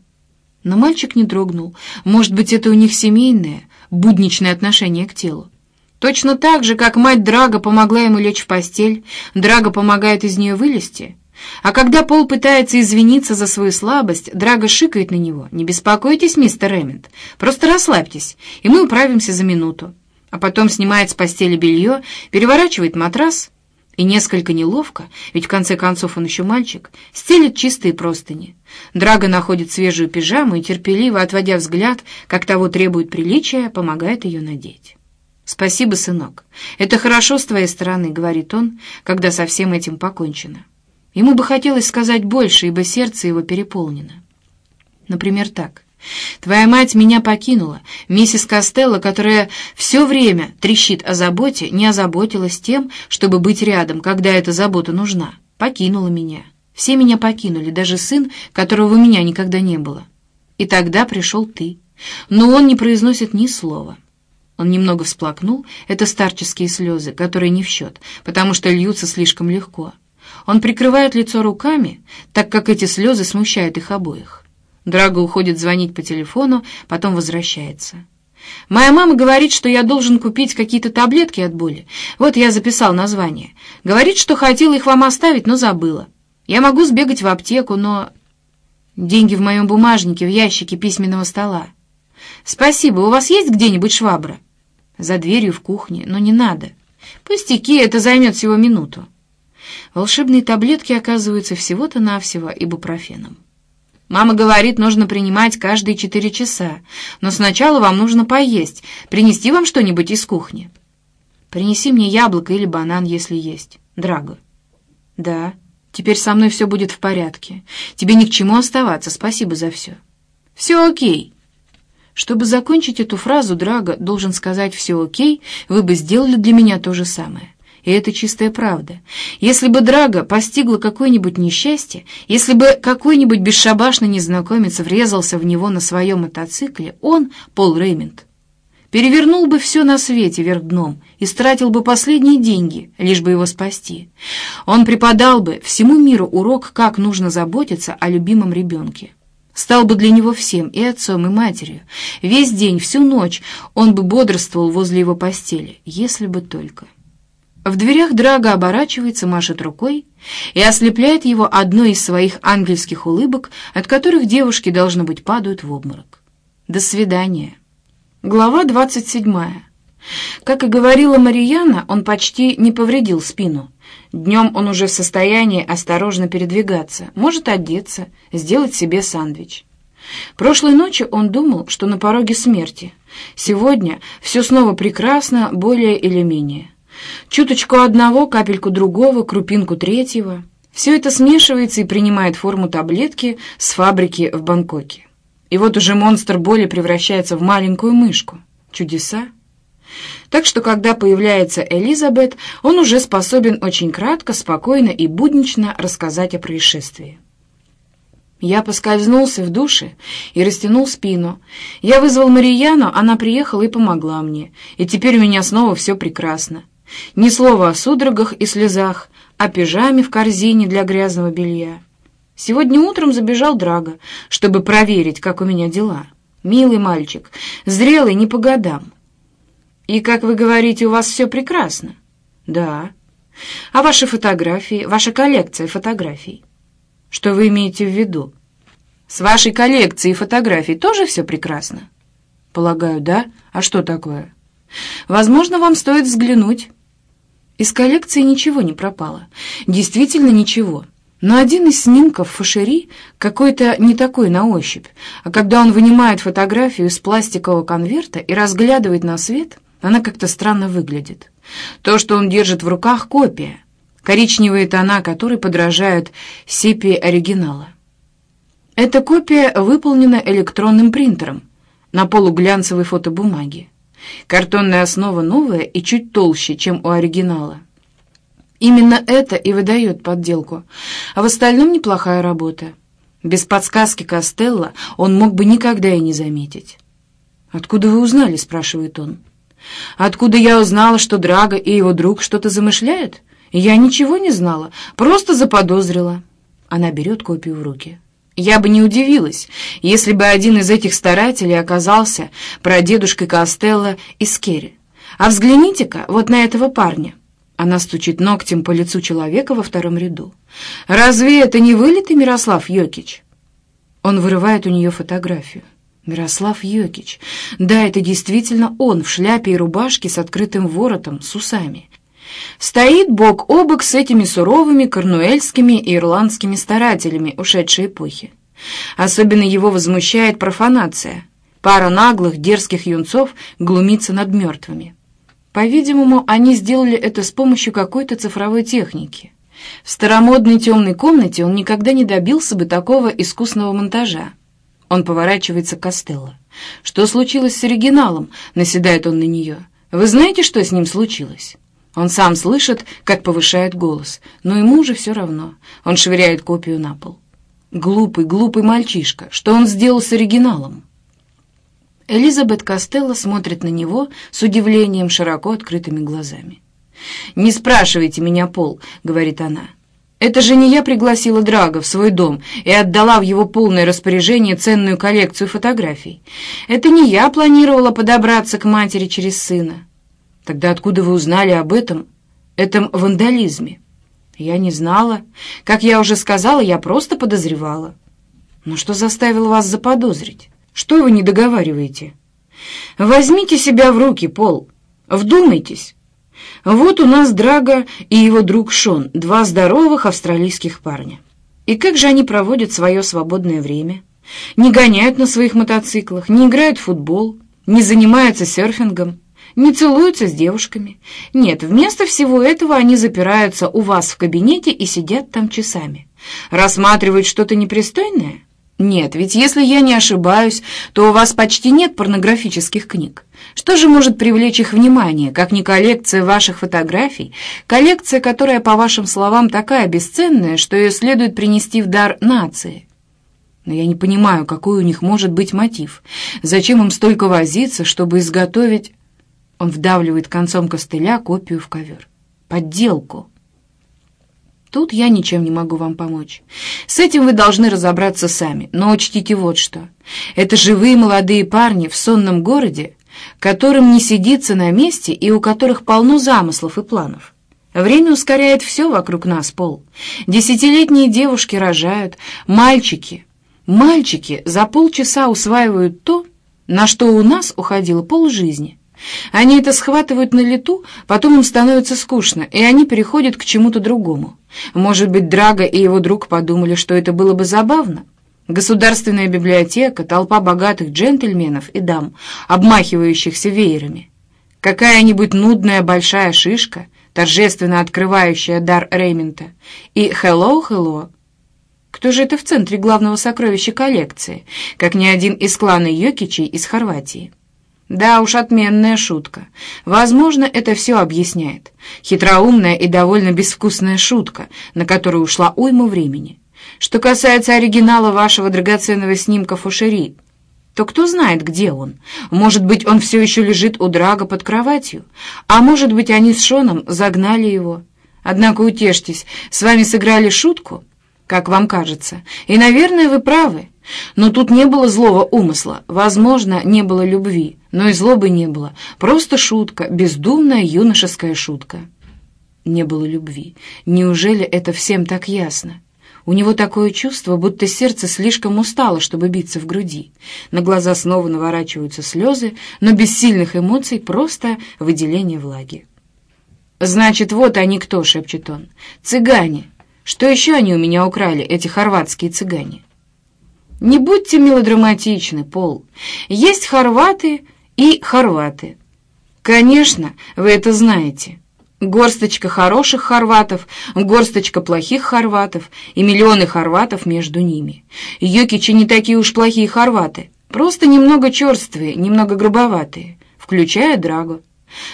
Но мальчик не дрогнул. Может быть, это у них семейное, будничное отношение к телу. Точно так же, как мать Драга помогла ему лечь в постель, Драга помогает из нее вылезти — а когда Пол пытается извиниться за свою слабость, Драго шикает на него. «Не беспокойтесь, мистер Эммет, просто расслабьтесь, и мы управимся за минуту». А потом снимает с постели белье, переворачивает матрас и несколько неловко, ведь в конце концов он еще мальчик, стелит чистые простыни. Драго находит свежую пижаму и, терпеливо отводя взгляд, как того требует приличия, помогает ее надеть. «Спасибо, сынок. Это хорошо с твоей стороны», — говорит он, когда со всем этим покончено. Ему бы хотелось сказать больше, ибо сердце его переполнено. Например, так. «Твоя мать меня покинула. Миссис Костелло, которая все время трещит о заботе, не озаботилась тем, чтобы быть рядом, когда эта забота нужна. Покинула меня. Все меня покинули, даже сын, которого у меня никогда не было. И тогда пришел ты. Но он не произносит ни слова». Он немного всплакнул, это старческие слезы, которые не в счет, потому что льются слишком легко. Он прикрывает лицо руками, так как эти слезы смущают их обоих. Драго уходит звонить по телефону, потом возвращается. «Моя мама говорит, что я должен купить какие-то таблетки от боли. Вот я записал название. Говорит, что хотела их вам оставить, но забыла. Я могу сбегать в аптеку, но... Деньги в моем бумажнике, в ящике письменного стола. Спасибо, у вас есть где-нибудь швабра?» «За дверью в кухне, но не надо. Пустяки, это займет всего минуту». Волшебные таблетки оказываются всего-то навсего ибупрофеном. Мама говорит, нужно принимать каждые четыре часа, но сначала вам нужно поесть, принести вам что-нибудь из кухни. Принеси мне яблоко или банан, если есть. Драго. Да, теперь со мной все будет в порядке. Тебе ни к чему оставаться, спасибо за все. Все окей. Чтобы закончить эту фразу, Драго должен сказать «все окей», вы бы сделали для меня то же самое. И это чистая правда. Если бы Драго постигло какое-нибудь несчастье, если бы какой-нибудь бесшабашный незнакомец врезался в него на своем мотоцикле, он, Пол Реймонд, перевернул бы все на свете вверх дном и стратил бы последние деньги, лишь бы его спасти. Он преподал бы всему миру урок, как нужно заботиться о любимом ребенке. Стал бы для него всем, и отцом, и матерью. Весь день, всю ночь он бы бодрствовал возле его постели, если бы только... В дверях Драга оборачивается, машет рукой и ослепляет его одной из своих ангельских улыбок, от которых девушки, должно быть, падают в обморок. До свидания. Глава двадцать седьмая. Как и говорила Марияна, он почти не повредил спину. Днем он уже в состоянии осторожно передвигаться, может одеться, сделать себе сандвич. Прошлой ночью он думал, что на пороге смерти. Сегодня все снова прекрасно, более или менее. Чуточку одного, капельку другого, крупинку третьего. Все это смешивается и принимает форму таблетки с фабрики в Бангкоке. И вот уже монстр боли превращается в маленькую мышку. Чудеса? Так что, когда появляется Элизабет, он уже способен очень кратко, спокойно и буднично рассказать о происшествии. Я поскользнулся в душе и растянул спину. Я вызвал Марияну, она приехала и помогла мне. И теперь у меня снова все прекрасно. Ни слова о судорогах и слезах, о пижаме в корзине для грязного белья. Сегодня утром забежал Драго, чтобы проверить, как у меня дела. Милый мальчик, зрелый не по годам. И, как вы говорите, у вас все прекрасно? Да. А ваши фотографии, ваша коллекция фотографий? Что вы имеете в виду? С вашей коллекцией фотографий тоже все прекрасно? Полагаю, да. А что такое? Возможно, вам стоит взглянуть. Из коллекции ничего не пропало. Действительно ничего. Но один из снимков Фашери какой-то не такой на ощупь, а когда он вынимает фотографию из пластикового конверта и разглядывает на свет, она как-то странно выглядит. То, что он держит в руках, копия. Коричневые тона, которые подражают сепии оригинала. Эта копия выполнена электронным принтером на полуглянцевой фотобумаге. Картонная основа новая и чуть толще, чем у оригинала. Именно это и выдает подделку, а в остальном неплохая работа. Без подсказки Костелла он мог бы никогда и не заметить. «Откуда вы узнали?» — спрашивает он. «Откуда я узнала, что Драго и его друг что-то замышляют? Я ничего не знала, просто заподозрила». Она берет копию в руки. Я бы не удивилась, если бы один из этих старателей оказался прадедушкой Костелло из Керри. А взгляните-ка вот на этого парня. Она стучит ногтем по лицу человека во втором ряду. «Разве это не вылитый Мирослав Йокич?» Он вырывает у нее фотографию. Мирослав Йокич. Да, это действительно он в шляпе и рубашке с открытым воротом, с усами. Стоит бок о бок с этими суровыми корнуэльскими и ирландскими старателями ушедшей эпохи. Особенно его возмущает профанация. Пара наглых, дерзких юнцов глумится над мертвыми. По-видимому, они сделали это с помощью какой-то цифровой техники. В старомодной темной комнате он никогда не добился бы такого искусного монтажа. Он поворачивается к Костелло. «Что случилось с оригиналом?» — наседает он на нее. «Вы знаете, что с ним случилось?» Он сам слышит, как повышает голос, но ему уже все равно. Он швыряет копию на пол. Глупый, глупый мальчишка. Что он сделал с оригиналом? Элизабет Костелло смотрит на него с удивлением, широко открытыми глазами. «Не спрашивайте меня, Пол», — говорит она. «Это же не я пригласила Драга в свой дом и отдала в его полное распоряжение ценную коллекцию фотографий. Это не я планировала подобраться к матери через сына. Тогда откуда вы узнали об этом, этом вандализме?» «Я не знала. Как я уже сказала, я просто подозревала». «Но что заставило вас заподозрить?» Что вы не договариваете? Возьмите себя в руки, Пол. Вдумайтесь. Вот у нас Драго и его друг Шон, два здоровых австралийских парня. И как же они проводят свое свободное время? Не гоняют на своих мотоциклах, не играют в футбол, не занимаются серфингом, не целуются с девушками. Нет, вместо всего этого они запираются у вас в кабинете и сидят там часами. Рассматривают что-то непристойное? Нет, ведь если я не ошибаюсь, то у вас почти нет порнографических книг. Что же может привлечь их внимание, как не коллекция ваших фотографий, коллекция, которая, по вашим словам, такая бесценная, что ее следует принести в дар нации? Но я не понимаю, какой у них может быть мотив. Зачем им столько возиться, чтобы изготовить... Он вдавливает концом костыля копию в ковер. Подделку. Тут я ничем не могу вам помочь. С этим вы должны разобраться сами, но учтите вот что. Это живые молодые парни в сонном городе, которым не сидится на месте и у которых полно замыслов и планов. Время ускоряет все вокруг нас, Пол. Десятилетние девушки рожают, мальчики. Мальчики за полчаса усваивают то, на что у нас уходило полжизни. Они это схватывают на лету, потом им становится скучно, и они переходят к чему-то другому. Может быть, Драго и его друг подумали, что это было бы забавно? Государственная библиотека, толпа богатых джентльменов и дам, обмахивающихся веерами. Какая-нибудь нудная большая шишка, торжественно открывающая дар Реймента, и «Хеллоу-хелло». Кто же это в центре главного сокровища коллекции, как ни один из клана Йокичей из Хорватии? Да уж, отменная шутка. Возможно, это все объясняет. Хитроумная и довольно безвкусная шутка, на которую ушла уйма времени. Что касается оригинала вашего драгоценного снимка Фушери, то кто знает, где он? Может быть, он все еще лежит у Драга под кроватью, а может быть, они с Шоном загнали его. Однако утешьтесь, с вами сыграли шутку, как вам кажется, и, наверное, вы правы. Но тут не было злого умысла, возможно, не было любви, но и злобы не было, просто шутка, бездумная юношеская шутка. Не было любви. Неужели это всем так ясно? У него такое чувство, будто сердце слишком устало, чтобы биться в груди. На глаза снова наворачиваются слезы, но без сильных эмоций просто выделение влаги. «Значит, вот они кто», — шепчет он. «Цыгане. Что еще они у меня украли, эти хорватские цыгане?» Не будьте мелодраматичны, Пол. Есть хорваты и хорваты. Конечно, вы это знаете. Горсточка хороших хорватов, горсточка плохих хорватов и миллионы хорватов между ними. Йокичи не такие уж плохие хорваты, просто немного черствые, немного грубоватые, включая Драго.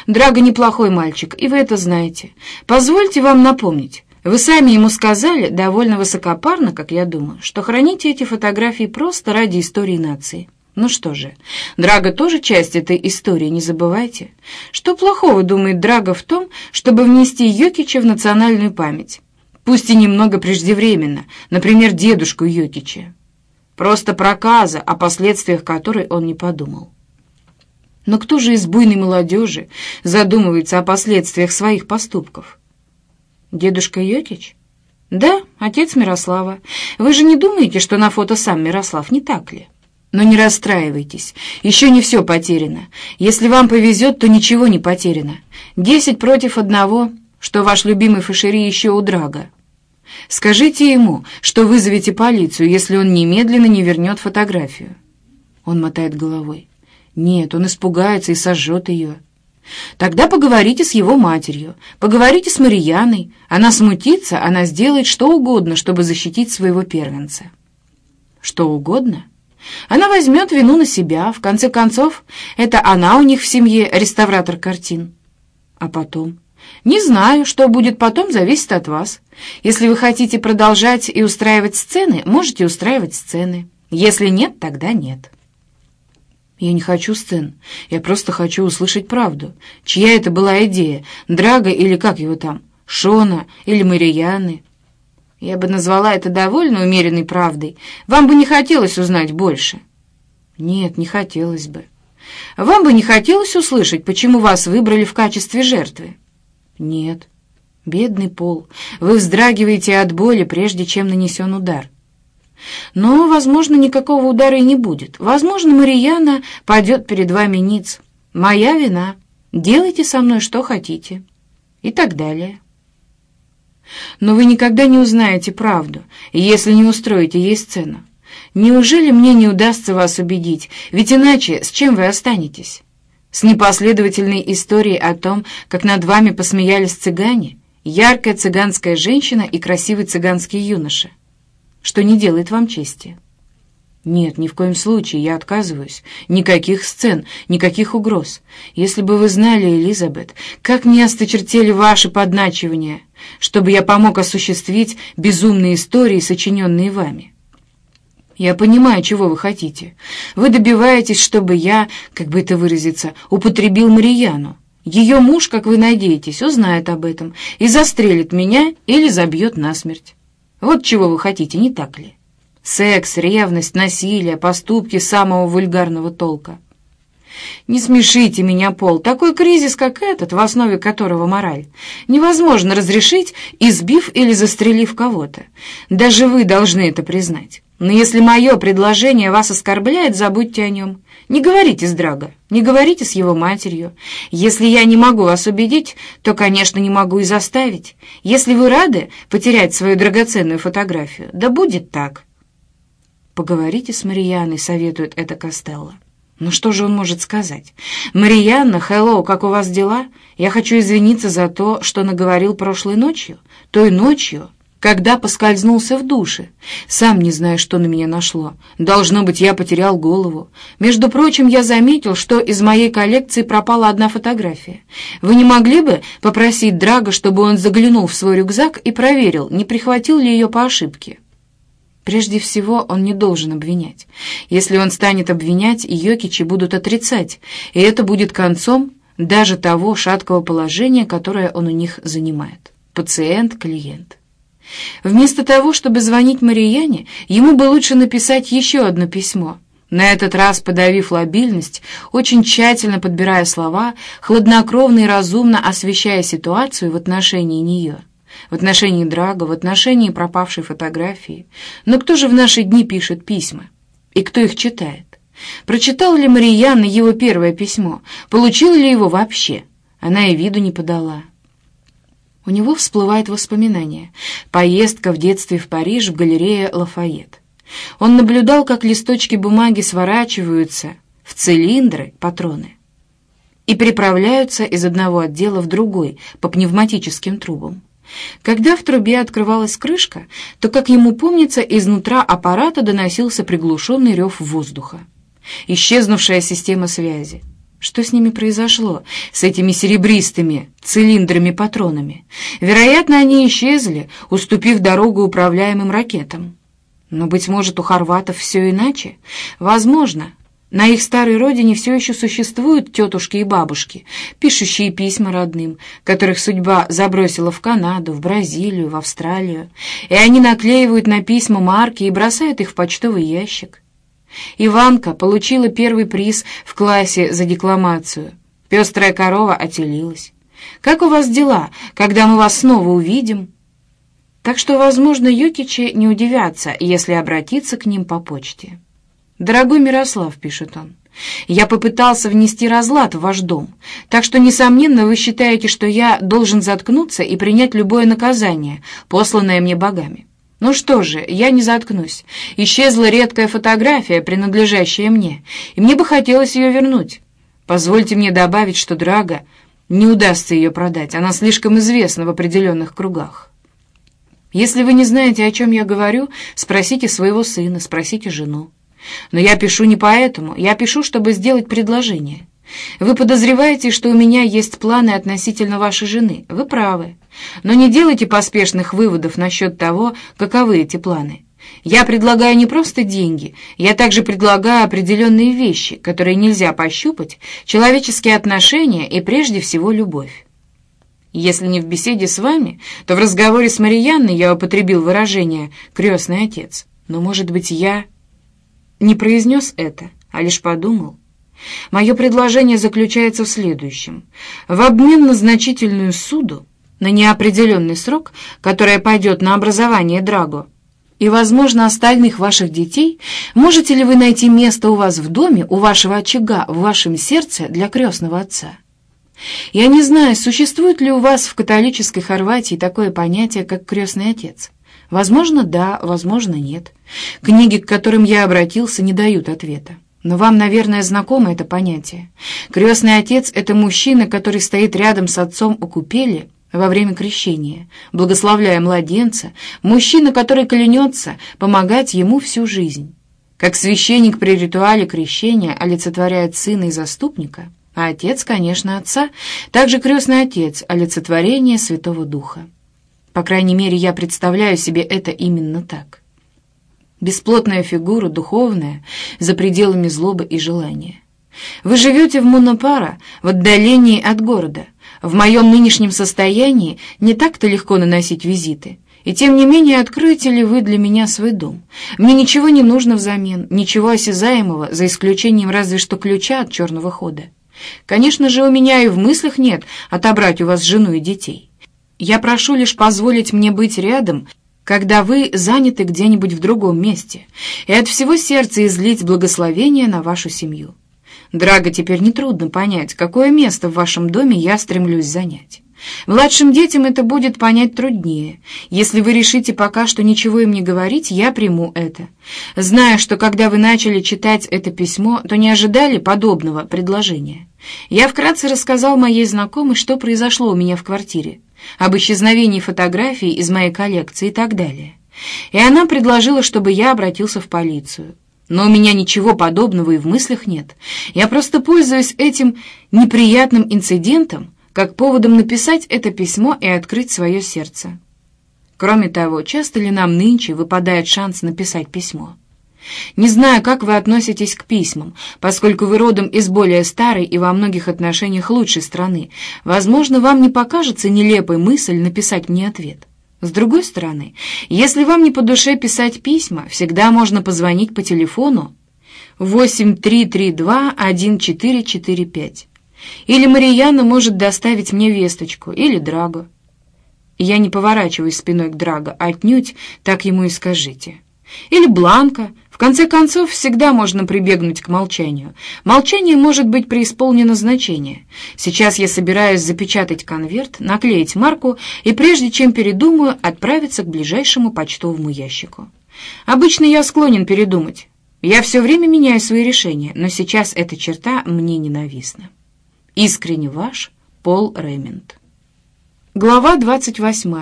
Драго неплохой мальчик, и вы это знаете. Позвольте вам напомнить, вы сами ему сказали, довольно высокопарно, как я думаю, что храните эти фотографии просто ради истории нации. Ну что же, Драго тоже часть этой истории, не забывайте. Что плохого думает Драго в том, чтобы внести Йокича в национальную память? Пусть и немного преждевременно, например, дедушку Йокича. Просто проказа, о последствиях которой он не подумал. Но кто же из буйной молодежи задумывается о последствиях своих поступков? Дедушка Йокич? Да, отец Мирослава. Вы же не думаете, что на фото сам Мирослав, не так ли? Но не расстраивайтесь, еще не все потеряно. Если вам повезет, то ничего не потеряно. Десять против одного, что ваш любимый Фашери еще у Драга. Скажите ему, что вызовете полицию, если он немедленно не вернет фотографию. Он мотает головой. Нет, он испугается и сожжет ее. Тогда поговорите с его матерью, поговорите с Марияной. Она смутится, она сделает что угодно, чтобы защитить своего первенца. Что угодно? Она возьмет вину на себя, в конце концов, это она у них в семье реставратор картин. А потом? Не знаю, что будет потом, зависит от вас. Если вы хотите продолжать и устраивать сцены, можете устраивать сцены. Если нет, тогда нет. Я не хочу сцен. Я просто хочу услышать правду. Чья это была идея? Драга или как его там? Шона или Марияны? Я бы назвала это довольно умеренной правдой. Вам бы не хотелось узнать больше. Нет, не хотелось бы. Вам бы не хотелось услышать, почему вас выбрали в качестве жертвы? Нет. Бедный Пол, вы вздрагиваете от боли, прежде чем нанесен удар. Но, возможно, никакого удара и не будет. Возможно, Марияна падет перед вами ниц. Моя вина. Делайте со мной что хотите. И так далее. Но вы никогда не узнаете правду, если не устроите ей сцену. Неужели мне не удастся вас убедить? Ведь иначе с чем вы останетесь? С непоследовательной историей о том, как над вами посмеялись цыгане, яркая цыганская женщина и красивый цыганский юноша что не делает вам чести. Нет, ни в коем случае, я отказываюсь. Никаких сцен, никаких угроз. Если бы вы знали, Элизабет, как мне осточертели ваши подначивания, чтобы я помог осуществить безумные истории, сочиненные вами. Я понимаю, чего вы хотите. Вы добиваетесь, чтобы я, как бы это выразиться, употребил Марияну. Ее муж, как вы надеетесь, узнает об этом и застрелит меня или забьет насмерть. Вот чего вы хотите, не так ли? Секс, ревность, насилие, поступки самого вульгарного толка. Не смешите меня, Пол. Такой кризис, как этот, в основе которого мораль, невозможно разрешить, избив или застрелив кого-то. Даже вы должны это признать. Но если мое предложение вас оскорбляет, забудьте о нем. Не говорите с Драго, не говорите с его матерью. Если я не могу вас убедить, то, конечно, не могу и заставить. Если вы рады потерять свою драгоценную фотографию, да будет так. Поговорите с Марианной, советует это Костелло. Ну что же он может сказать? «Марианна, хеллоу, как у вас дела? Я хочу извиниться за то, что наговорил прошлой ночью, той ночью, когда поскользнулся в душе. Сам не знаю, что на меня нашло. Должно быть, я потерял голову. Между прочим, я заметил, что из моей коллекции пропала одна фотография. Вы не могли бы попросить Драга, чтобы он заглянул в свой рюкзак и проверил, не прихватил ли ее по ошибке?» Прежде всего, он не должен обвинять. Если он станет обвинять, Йокичи будут отрицать, и это будет концом даже того шаткого положения, которое он у них занимает. Пациент-клиент. Вместо того, чтобы звонить Марияне, ему бы лучше написать еще одно письмо. На этот раз, подавив лобильность, очень тщательно подбирая слова, хладнокровно и разумно освещая ситуацию в отношении нее в отношении Драга, в отношении пропавшей фотографии. Но кто же в наши дни пишет письма? И кто их читает? Прочитал ли Марияна его первое письмо? Получил ли его вообще? Она и виду не подала. У него всплывает воспоминание. Поездка в детстве в Париж в галерее Лафайет. Он наблюдал, как листочки бумаги сворачиваются в цилиндры, патроны, и приправляются из одного отдела в другой по пневматическим трубам. Когда в трубе открывалась крышка, то, как ему помнится, изнутра аппарата доносился приглушенный рев воздуха. Исчезнувшая система связи. Что с ними произошло, с этими серебристыми цилиндрами-патронами? Вероятно, они исчезли, уступив дорогу управляемым ракетам. Но, быть может, у хорватов все иначе? Возможно, на их старой родине все еще существуют тетушки и бабушки, пишущие письма родным, которых судьба забросила в Канаду, в Бразилию, в Австралию, и они наклеивают на письма марки и бросают их в почтовый ящик. Иванка получила первый приз в классе за декламацию. Пестрая корова отелилась. «Как у вас дела, когда мы вас снова увидим?» Так что, возможно, Юкичи не удивятся, если обратиться к ним по почте. «Дорогой Мирослав», — пишет он, — «я попытался внести разлад в ваш дом, так что, несомненно, вы считаете, что я должен заткнуться и принять любое наказание, посланное мне богами. Ну что же, я не заткнусь. Исчезла редкая фотография, принадлежащая мне, и мне бы хотелось ее вернуть. Позвольте мне добавить, что Драга не удастся ее продать, она слишком известна в определенных кругах». Если вы не знаете, о чем я говорю, спросите своего сына, спросите жену. Но я пишу не поэтому, я пишу, чтобы сделать предложение. Вы подозреваете, что у меня есть планы относительно вашей жены. Вы правы. Но не делайте поспешных выводов насчет того, каковы эти планы. Я предлагаю не просто деньги, я также предлагаю определенные вещи, которые нельзя пощупать, человеческие отношения и прежде всего любовь. Если не в беседе с вами, то в разговоре с Мариянной я употребил выражение «крестный отец». Но, может быть, я не произнес это, а лишь подумал. Мое предложение заключается в следующем. В обмен на значительную суду, на неопределенный срок, которая пойдет на образование Драго, и, возможно, остальных ваших детей, можете ли вы найти место у вас в доме, у вашего очага, в вашем сердце для крестного отца? Я не знаю, существует ли у вас в католической Хорватии такое понятие, как крестный отец. Возможно, да, возможно, нет. Книги, к которым я обратился, не дают ответа. Но вам, наверное, знакомо это понятие. Крестный отец — это мужчина, который стоит рядом с отцом у купели во время крещения, благословляя младенца, мужчина, который клянется помогать ему всю жизнь. Как священник при ритуале крещения олицетворяет сына и заступника, а отец, конечно, отца, также крестный отец — олицетворение Святого Духа. По крайней мере, я представляю себе это именно так. Бесплотная фигура, духовная, за пределами злобы и желания. Вы живете в Монопара, в отдалении от города. В моем нынешнем состоянии не так-то легко наносить визиты. И тем не менее, откроете ли вы для меня свой дом? Мне ничего не нужно взамен, ничего осязаемого, за исключением разве что ключа от черного хода. Конечно же, у меня и в мыслях нет отобрать у вас жену и детей. Я прошу лишь позволить мне быть рядом, когда вы заняты где-нибудь в другом месте, и от всего сердца излить благословение на вашу семью. Драго, теперь нетрудно понять, какое место в вашем доме я стремлюсь занять. Младшим детям это будет понять труднее. Если вы решите пока что ничего им не говорить, я приму это. Зная, что когда вы начали читать это письмо, то не ожидали подобного предложения. Я вкратце рассказал моей знакомой, что произошло у меня в квартире, об исчезновении фотографий из моей коллекции и так далее. И она предложила, чтобы я обратился в полицию. Но у меня ничего подобного и в мыслях нет. Я просто пользуюсь этим неприятным инцидентом, как поводом написать это письмо и открыть свое сердце. Кроме того, часто ли нам нынче выпадает шанс написать письмо? Не знаю, как вы относитесь к письмам, поскольку вы родом из более старой и во многих отношениях лучшей страны. Возможно, вам не покажется нелепой мысль написать мне ответ. С другой стороны, если вам не по душе писать письма, всегда можно позвонить по телефону 8332-1445. Или Марияна может доставить мне весточку, или Драго. Я не поворачиваюсь спиной к Драго, а отнюдь так ему и скажите. Или Бланка. В конце концов, всегда можно прибегнуть к молчанию. Молчание может быть преисполнено значения. Сейчас я собираюсь запечатать конверт, наклеить марку и, прежде чем передумаю, отправиться к ближайшему почтовому ящику. Обычно я склонен передумать. Я все время меняю свои решения, но сейчас эта черта мне ненавистна. Искренне ваш Пол Ремент. Глава 28.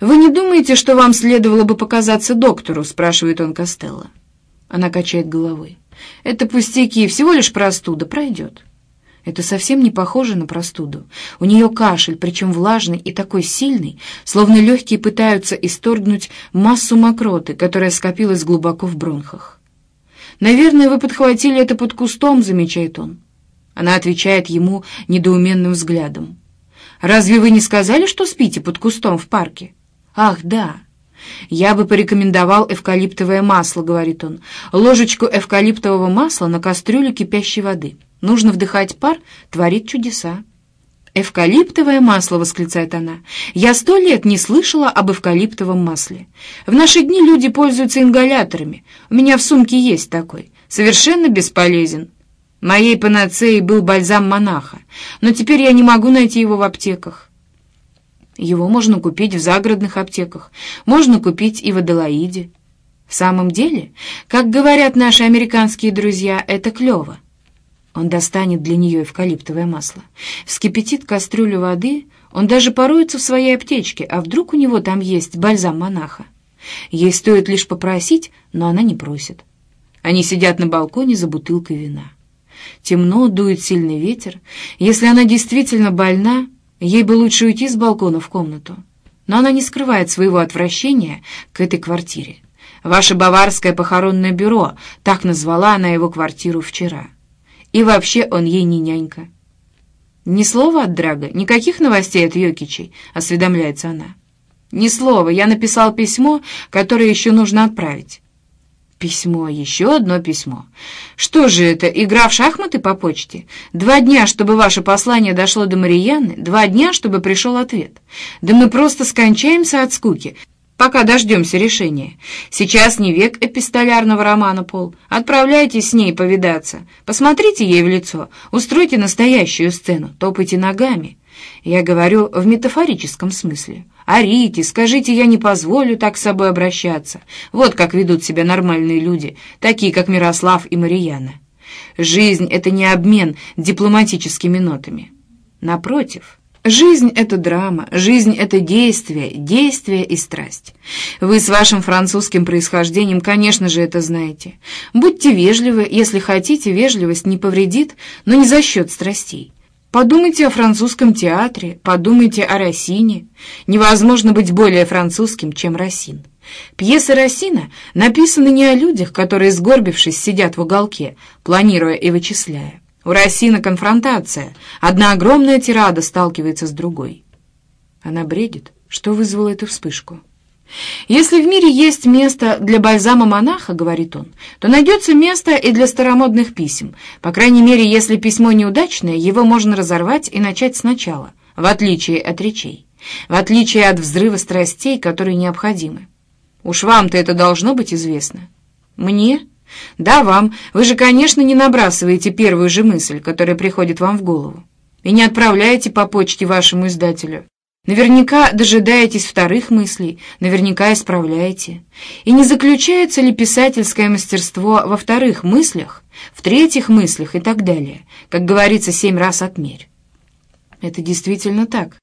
«Вы не думаете, что вам следовало бы показаться доктору?» — спрашивает он Костелло. Она качает головой. «Это пустяки, всего лишь простуда, пройдет». Это совсем не похоже на простуду. У нее кашель, причем влажный и такой сильный, словно легкие пытаются исторгнуть массу мокроты, которая скопилась глубоко в бронхах. «Наверное, вы подхватили это под кустом», — замечает он. Она отвечает ему недоуменным взглядом. «Разве вы не сказали, что спите под кустом в парке?» «Ах, да!» «Я бы порекомендовал эвкалиптовое масло», — говорит он. «Ложечку эвкалиптового масла на кастрюлю кипящей воды. Нужно вдыхать пар, творит чудеса». «Эвкалиптовое масло!» — восклицает она. «Я сто лет не слышала об эвкалиптовом масле. В наши дни люди пользуются ингаляторами. У меня в сумке есть такой. Совершенно бесполезен. Моей панацеей был бальзам монаха, но теперь я не могу найти его в аптеках. Его можно купить в загородных аптеках, можно купить и в Аделаиде. В самом деле, как говорят наши американские друзья, это клево. Он достанет для нее эвкалиптовое масло, вскипятит кастрюлю воды, он даже поруется в своей аптечке, а вдруг у него там есть бальзам монаха. Ей стоит лишь попросить, но она не просит. Они сидят на балконе за бутылкой вина. Темно, дует сильный ветер. Если она действительно больна, ей бы лучше уйти с балкона в комнату. Но она не скрывает своего отвращения к этой квартире. «Ваше баварское похоронное бюро», — так назвала она его квартиру вчера. И вообще он ей не нянька. «Ни слова от Драга, никаких новостей от Йокичей», — осведомляется она. «Ни слова, я написал письмо, которое еще нужно отправить». Письмо, еще одно письмо. Что же это, игра в шахматы по почте? Два дня, чтобы ваше послание дошло до Марияны, два дня, чтобы пришел ответ. Да мы просто скончаемся от скуки, пока дождемся решения. Сейчас не век эпистолярного романа, Пол. Отправляйтесь с ней повидаться. Посмотрите ей в лицо, устройте настоящую сцену, топайте ногами. Я говорю в метафорическом смысле. Орите, скажите, я не позволю так с собой обращаться. Вот как ведут себя нормальные люди, такие, как Мирослав и Марияна. Жизнь — это не обмен дипломатическими нотами. Напротив, жизнь — это драма, жизнь — это действие, действие и страсть. Вы с вашим французским происхождением, конечно же, это знаете. Будьте вежливы, если хотите, вежливость не повредит, но не за счет страстей. Подумайте о французском театре, подумайте о Рассине. Невозможно быть более французским, чем Рассин. Пьесы Рассина написаны не о людях, которые, сгорбившись, сидят в уголке, планируя и вычисляя. У Рассина конфронтация. Одна огромная тирада сталкивается с другой. Она бредит. что вызвало эту вспышку. «Если в мире есть место для бальзама монаха, — говорит он, — то найдется место и для старомодных писем. По крайней мере, если письмо неудачное, его можно разорвать и начать сначала, в отличие от речей, в отличие от взрыва страстей, которые необходимы. Уж вам-то это должно быть известно. Мне? Да, вам. Вы же, конечно, не набрасываете первую же мысль, которая приходит вам в голову, и не отправляете по почте вашему издателю. Наверняка дожидаетесь вторых мыслей, наверняка исправляете. И не заключается ли писательское мастерство во вторых мыслях, в третьих мыслях и так далее, как говорится, семь раз отмерь? Это действительно так.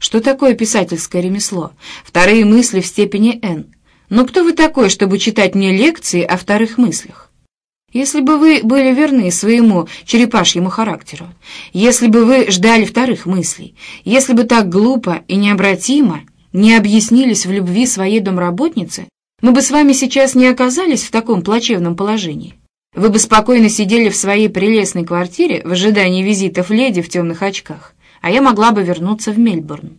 Что такое писательское ремесло? Вторые мысли в степени «Н». Но кто вы такой, чтобы читать мне лекции о вторых мыслях? Если бы вы были верны своему черепашьему характеру, если бы вы ждали вторых мыслей, если бы так глупо и необратимо не объяснились в любви своей домработницы, мы бы с вами сейчас не оказались в таком плачевном положении. Вы бы спокойно сидели в своей прелестной квартире в ожидании визитов леди в темных очках, а я могла бы вернуться в Мельбурн.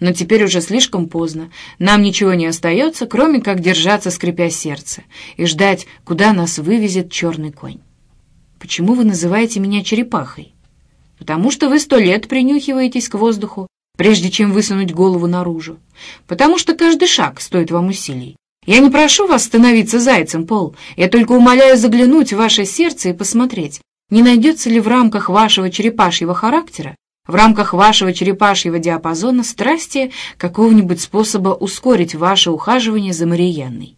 Но теперь уже слишком поздно. Нам ничего не остается, кроме как держаться, скрипя сердце, и ждать, куда нас вывезет черный конь. Почему вы называете меня черепахой? Потому что вы сто лет принюхиваетесь к воздуху, прежде чем высунуть голову наружу. Потому что каждый шаг стоит вам усилий. Я не прошу вас становиться зайцем, Пол. Я только умоляю заглянуть в ваше сердце и посмотреть, не найдется ли в рамках вашего черепашьего характера в рамках вашего черепашьего диапазона страсти какого-нибудь способа ускорить ваше ухаживание за Мариенной,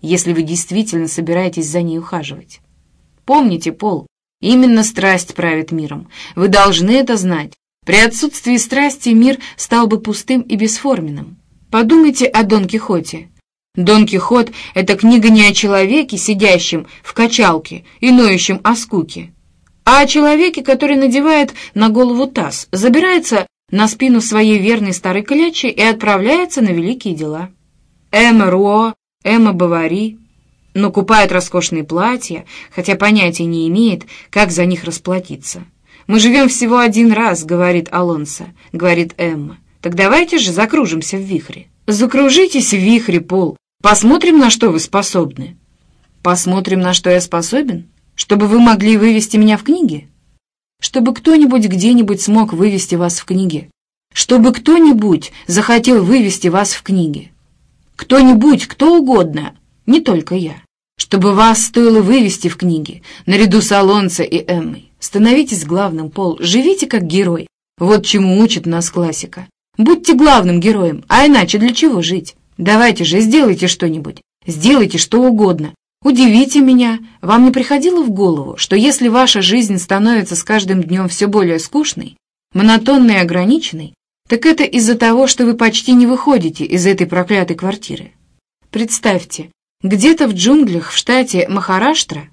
если вы действительно собираетесь за ней ухаживать. Помните, Пол, именно страсть правит миром. Вы должны это знать. При отсутствии страсти мир стал бы пустым и бесформенным. Подумайте о Дон Кихоте. Дон Кихот — это книга не о человеке, сидящем в качалке и ноющем о скуке, а о человеке, который надевает на голову таз, забирается на спину своей верной старой клячи и отправляется на великие дела. Эмма Руо, Эмма Бавари, но купает роскошные платья, хотя понятия не имеет, как за них расплатиться. «Мы живем всего один раз», — говорит Алонсо, — говорит Эмма. «Так давайте же закружимся в вихре». «Закружитесь в вихре, Пол. Посмотрим, на что вы способны». «Посмотрим, на что я способен?» Чтобы вы могли вывести меня в книге? Чтобы кто-нибудь где-нибудь смог вывести вас в книге? Чтобы кто-нибудь захотел вывести вас в книге? Кто-нибудь, кто угодно, не только я. Чтобы вас стоило вывести в книге, наряду с Алонсо и Эммой. Становитесь главным, Пол, живите как герой. Вот чему учит нас классика. Будьте главным героем, а иначе для чего жить? Давайте же, сделайте что-нибудь. Сделайте что угодно. Удивите меня, вам не приходило в голову, что если ваша жизнь становится с каждым днем все более скучной, монотонной и ограниченной, так это из-за того, что вы почти не выходите из этой проклятой квартиры. Представьте, где-то в джунглях в штате Махараштра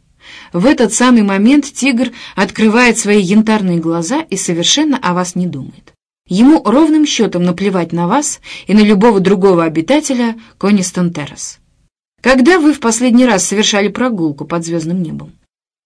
в этот самый момент тигр открывает свои янтарные глаза и совершенно о вас не думает. Ему ровным счетом наплевать на вас и на любого другого обитателя Конистон Террас. Когда вы в последний раз совершали прогулку под звездным небом?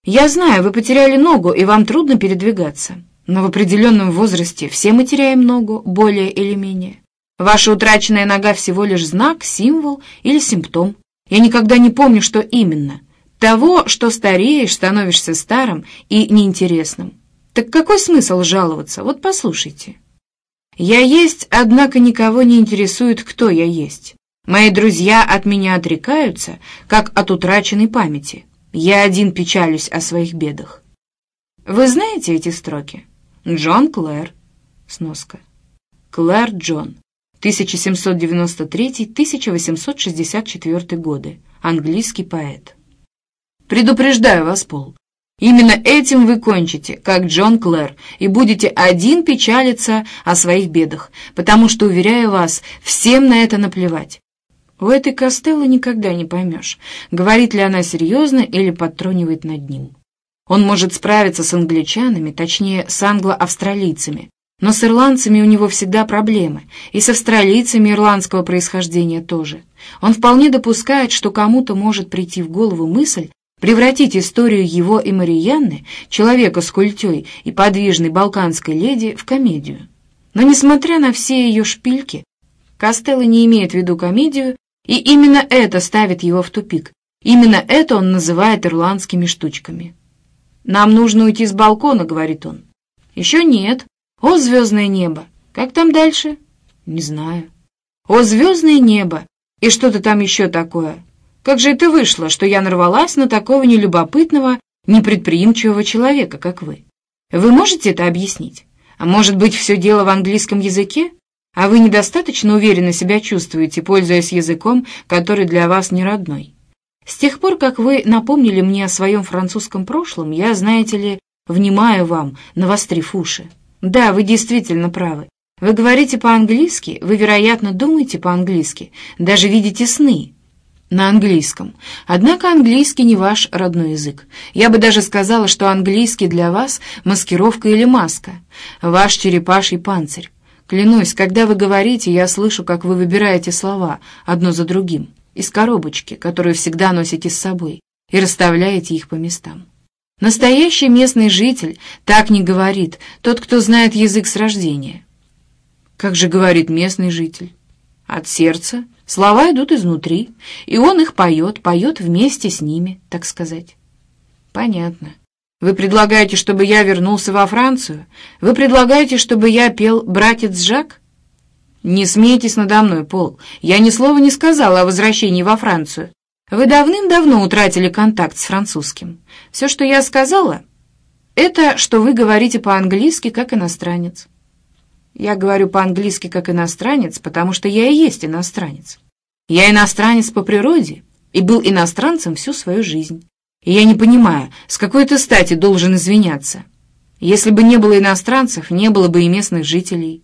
Я знаю, вы потеряли ногу, и вам трудно передвигаться. Но в определенном возрасте все мы теряем ногу, более или менее. Ваша утраченная нога всего лишь знак, символ или симптом. Я никогда не помню, что именно. Того, что стареешь, становишься старым и неинтересным. Так какой смысл жаловаться? Вот послушайте. Я есть, однако никого не интересует, кто я есть. Мои друзья от меня отрекаются, как от утраченной памяти. Я один печалюсь о своих бедах. Вы знаете эти строки? Джон Клэр. Сноска. Клэр Джон. 1793-1864 годы. Английский поэт. Предупреждаю вас, Пол. Именно этим вы кончите, как Джон Клэр, и будете один печалиться о своих бедах, потому что, уверяю вас, всем на это наплевать. У этой Костелло никогда не поймешь, говорит ли она серьезно или подтронивает над ним. Он может справиться с англичанами, точнее, с англо-австралийцами, но с ирландцами у него всегда проблемы, и с австралийцами ирландского происхождения тоже. Он вполне допускает, что кому-то может прийти в голову мысль превратить историю его и Марианны, человека с культей и подвижной балканской леди, в комедию. Но, несмотря на все ее шпильки, Костелло не имеет в виду комедию, и именно это ставит его в тупик. Именно это он называет ирландскими штучками. «Нам нужно уйти с балкона», — говорит он. «Еще нет. О, звездное небо! Как там дальше?» «Не знаю». «О, звездное небо! И что-то там еще такое. Как же это вышло, что я нарвалась на такого нелюбопытного, непредприимчивого человека, как вы? Вы можете это объяснить? А может быть, все дело в английском языке? А вы недостаточно уверенно себя чувствуете, пользуясь языком, который для вас не родной? С тех пор, как вы напомнили мне о своем французском прошлом, я, знаете ли, внимаю вам, навострив уши. Да, вы действительно правы. Вы говорите по-английски, вы, вероятно, думаете по-английски, даже видите сны на английском. Однако английский не ваш родной язык. Я бы даже сказала, что английский для вас маскировка или маска, ваш черепаший панцирь. Клянусь, когда вы говорите, я слышу, как вы выбираете слова одно за другим из коробочки, которую всегда носите с собой, и расставляете их по местам. Настоящий местный житель так не говорит, тот, кто знает язык с рождения. Как же говорит местный житель? От сердца. Слова идут изнутри, и он их поет, поет вместе с ними, так сказать. Понятно. Вы предлагаете, чтобы я вернулся во Францию? Вы предлагаете, чтобы я пел «Братец Жак»? «Не смейтесь надо мной, Пол. Я ни слова не сказала о возвращении во Францию. Вы давным-давно утратили контакт с французским. Все, что я сказала, это, что вы говорите по-английски как иностранец. Я говорю по-английски как иностранец, потому что я и есть иностранец. Я иностранец по природе и был иностранцем всю свою жизнь. И я не понимаю, с какой то стати должен извиняться. Если бы не было иностранцев, не было бы и местных жителей».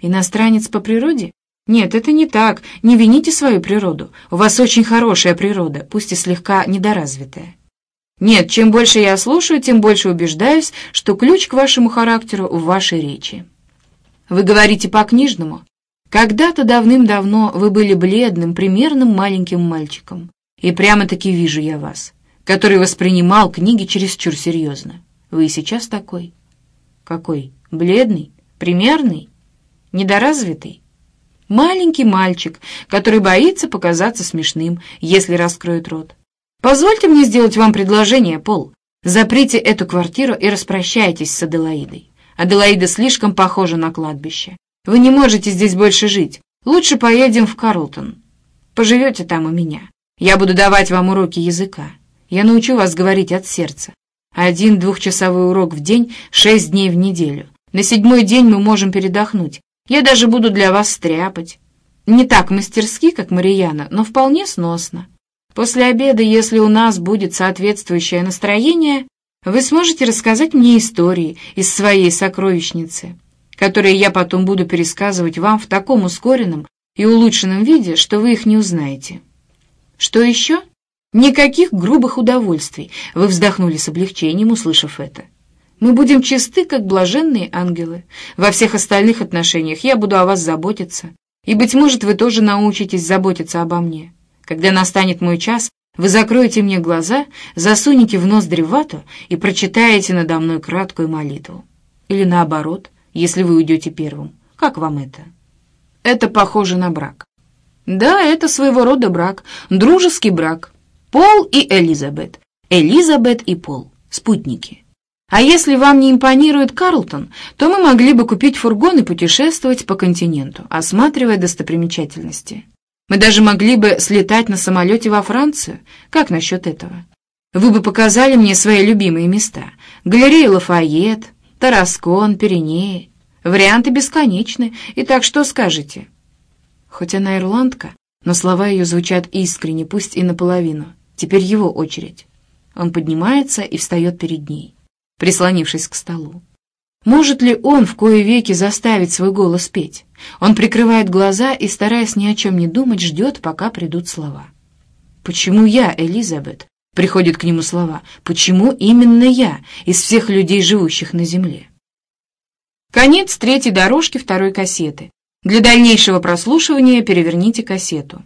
Иностранец по природе? Нет, это не так. Не вините свою природу. У вас очень хорошая природа, пусть и слегка недоразвитая. Нет, чем больше я слушаю, тем больше убеждаюсь, что ключ к вашему характеру в вашей речи. Вы говорите по-книжному. Когда-то давным-давно вы были бледным, примерным маленьким мальчиком. И прямо-таки вижу я вас, который воспринимал книги чересчур серьезно. Вы сейчас такой. Какой? Бледный? Примерный? недоразвитый. Маленький мальчик, который боится показаться смешным, если раскроет рот. Позвольте мне сделать вам предложение, Пол. Заприте эту квартиру и распрощайтесь с Аделаидой. Аделаида слишком похожа на кладбище. Вы не можете здесь больше жить. Лучше поедем в Карлтон. Поживете там у меня. Я буду давать вам уроки языка. Я научу вас говорить от сердца. Один двухчасовой урок в день, шесть дней в неделю. На седьмой день мы можем передохнуть, я даже буду для вас стряпать. Не так мастерски, как Марияна, но вполне сносно. После обеда, если у нас будет соответствующее настроение, вы сможете рассказать мне истории из своей сокровищницы, которые я потом буду пересказывать вам в таком ускоренном и улучшенном виде, что вы их не узнаете. Что еще? Никаких грубых удовольствий. Вы вздохнули с облегчением, услышав это. Мы будем чисты, как блаженные ангелы. Во всех остальных отношениях я буду о вас заботиться. И, быть может, вы тоже научитесь заботиться обо мне. Когда настанет мой час, вы закроете мне глаза, засунете в нос древату и прочитаете надо мной краткую молитву. Или наоборот, если вы уйдете первым. Как вам это? Это похоже на брак. Да, это своего рода брак, дружеский брак. Пол и Элизабет. Элизабет и Пол. Спутники. А если вам не импонирует Карлтон, то мы могли бы купить фургон и путешествовать по континенту, осматривая достопримечательности. Мы даже могли бы слетать на самолете во Францию. Как насчет этого? Вы бы показали мне свои любимые места. Галерея Лафайет, Тараскон, Пиренеи. Варианты бесконечны. Итак, что скажете? Хоть она ирландка, но слова ее звучат искренне, пусть и наполовину. Теперь его очередь. Он поднимается и встает перед ней прислонившись к столу. Может ли он в кое веки заставить свой голос петь? Он прикрывает глаза и, стараясь ни о чем не думать, ждет, пока придут слова. «Почему я, Элизабет?» — приходят к нему слова. «Почему именно я из всех людей, живущих на земле?» Конец третьей дорожки второй кассеты. Для дальнейшего прослушивания переверните кассету.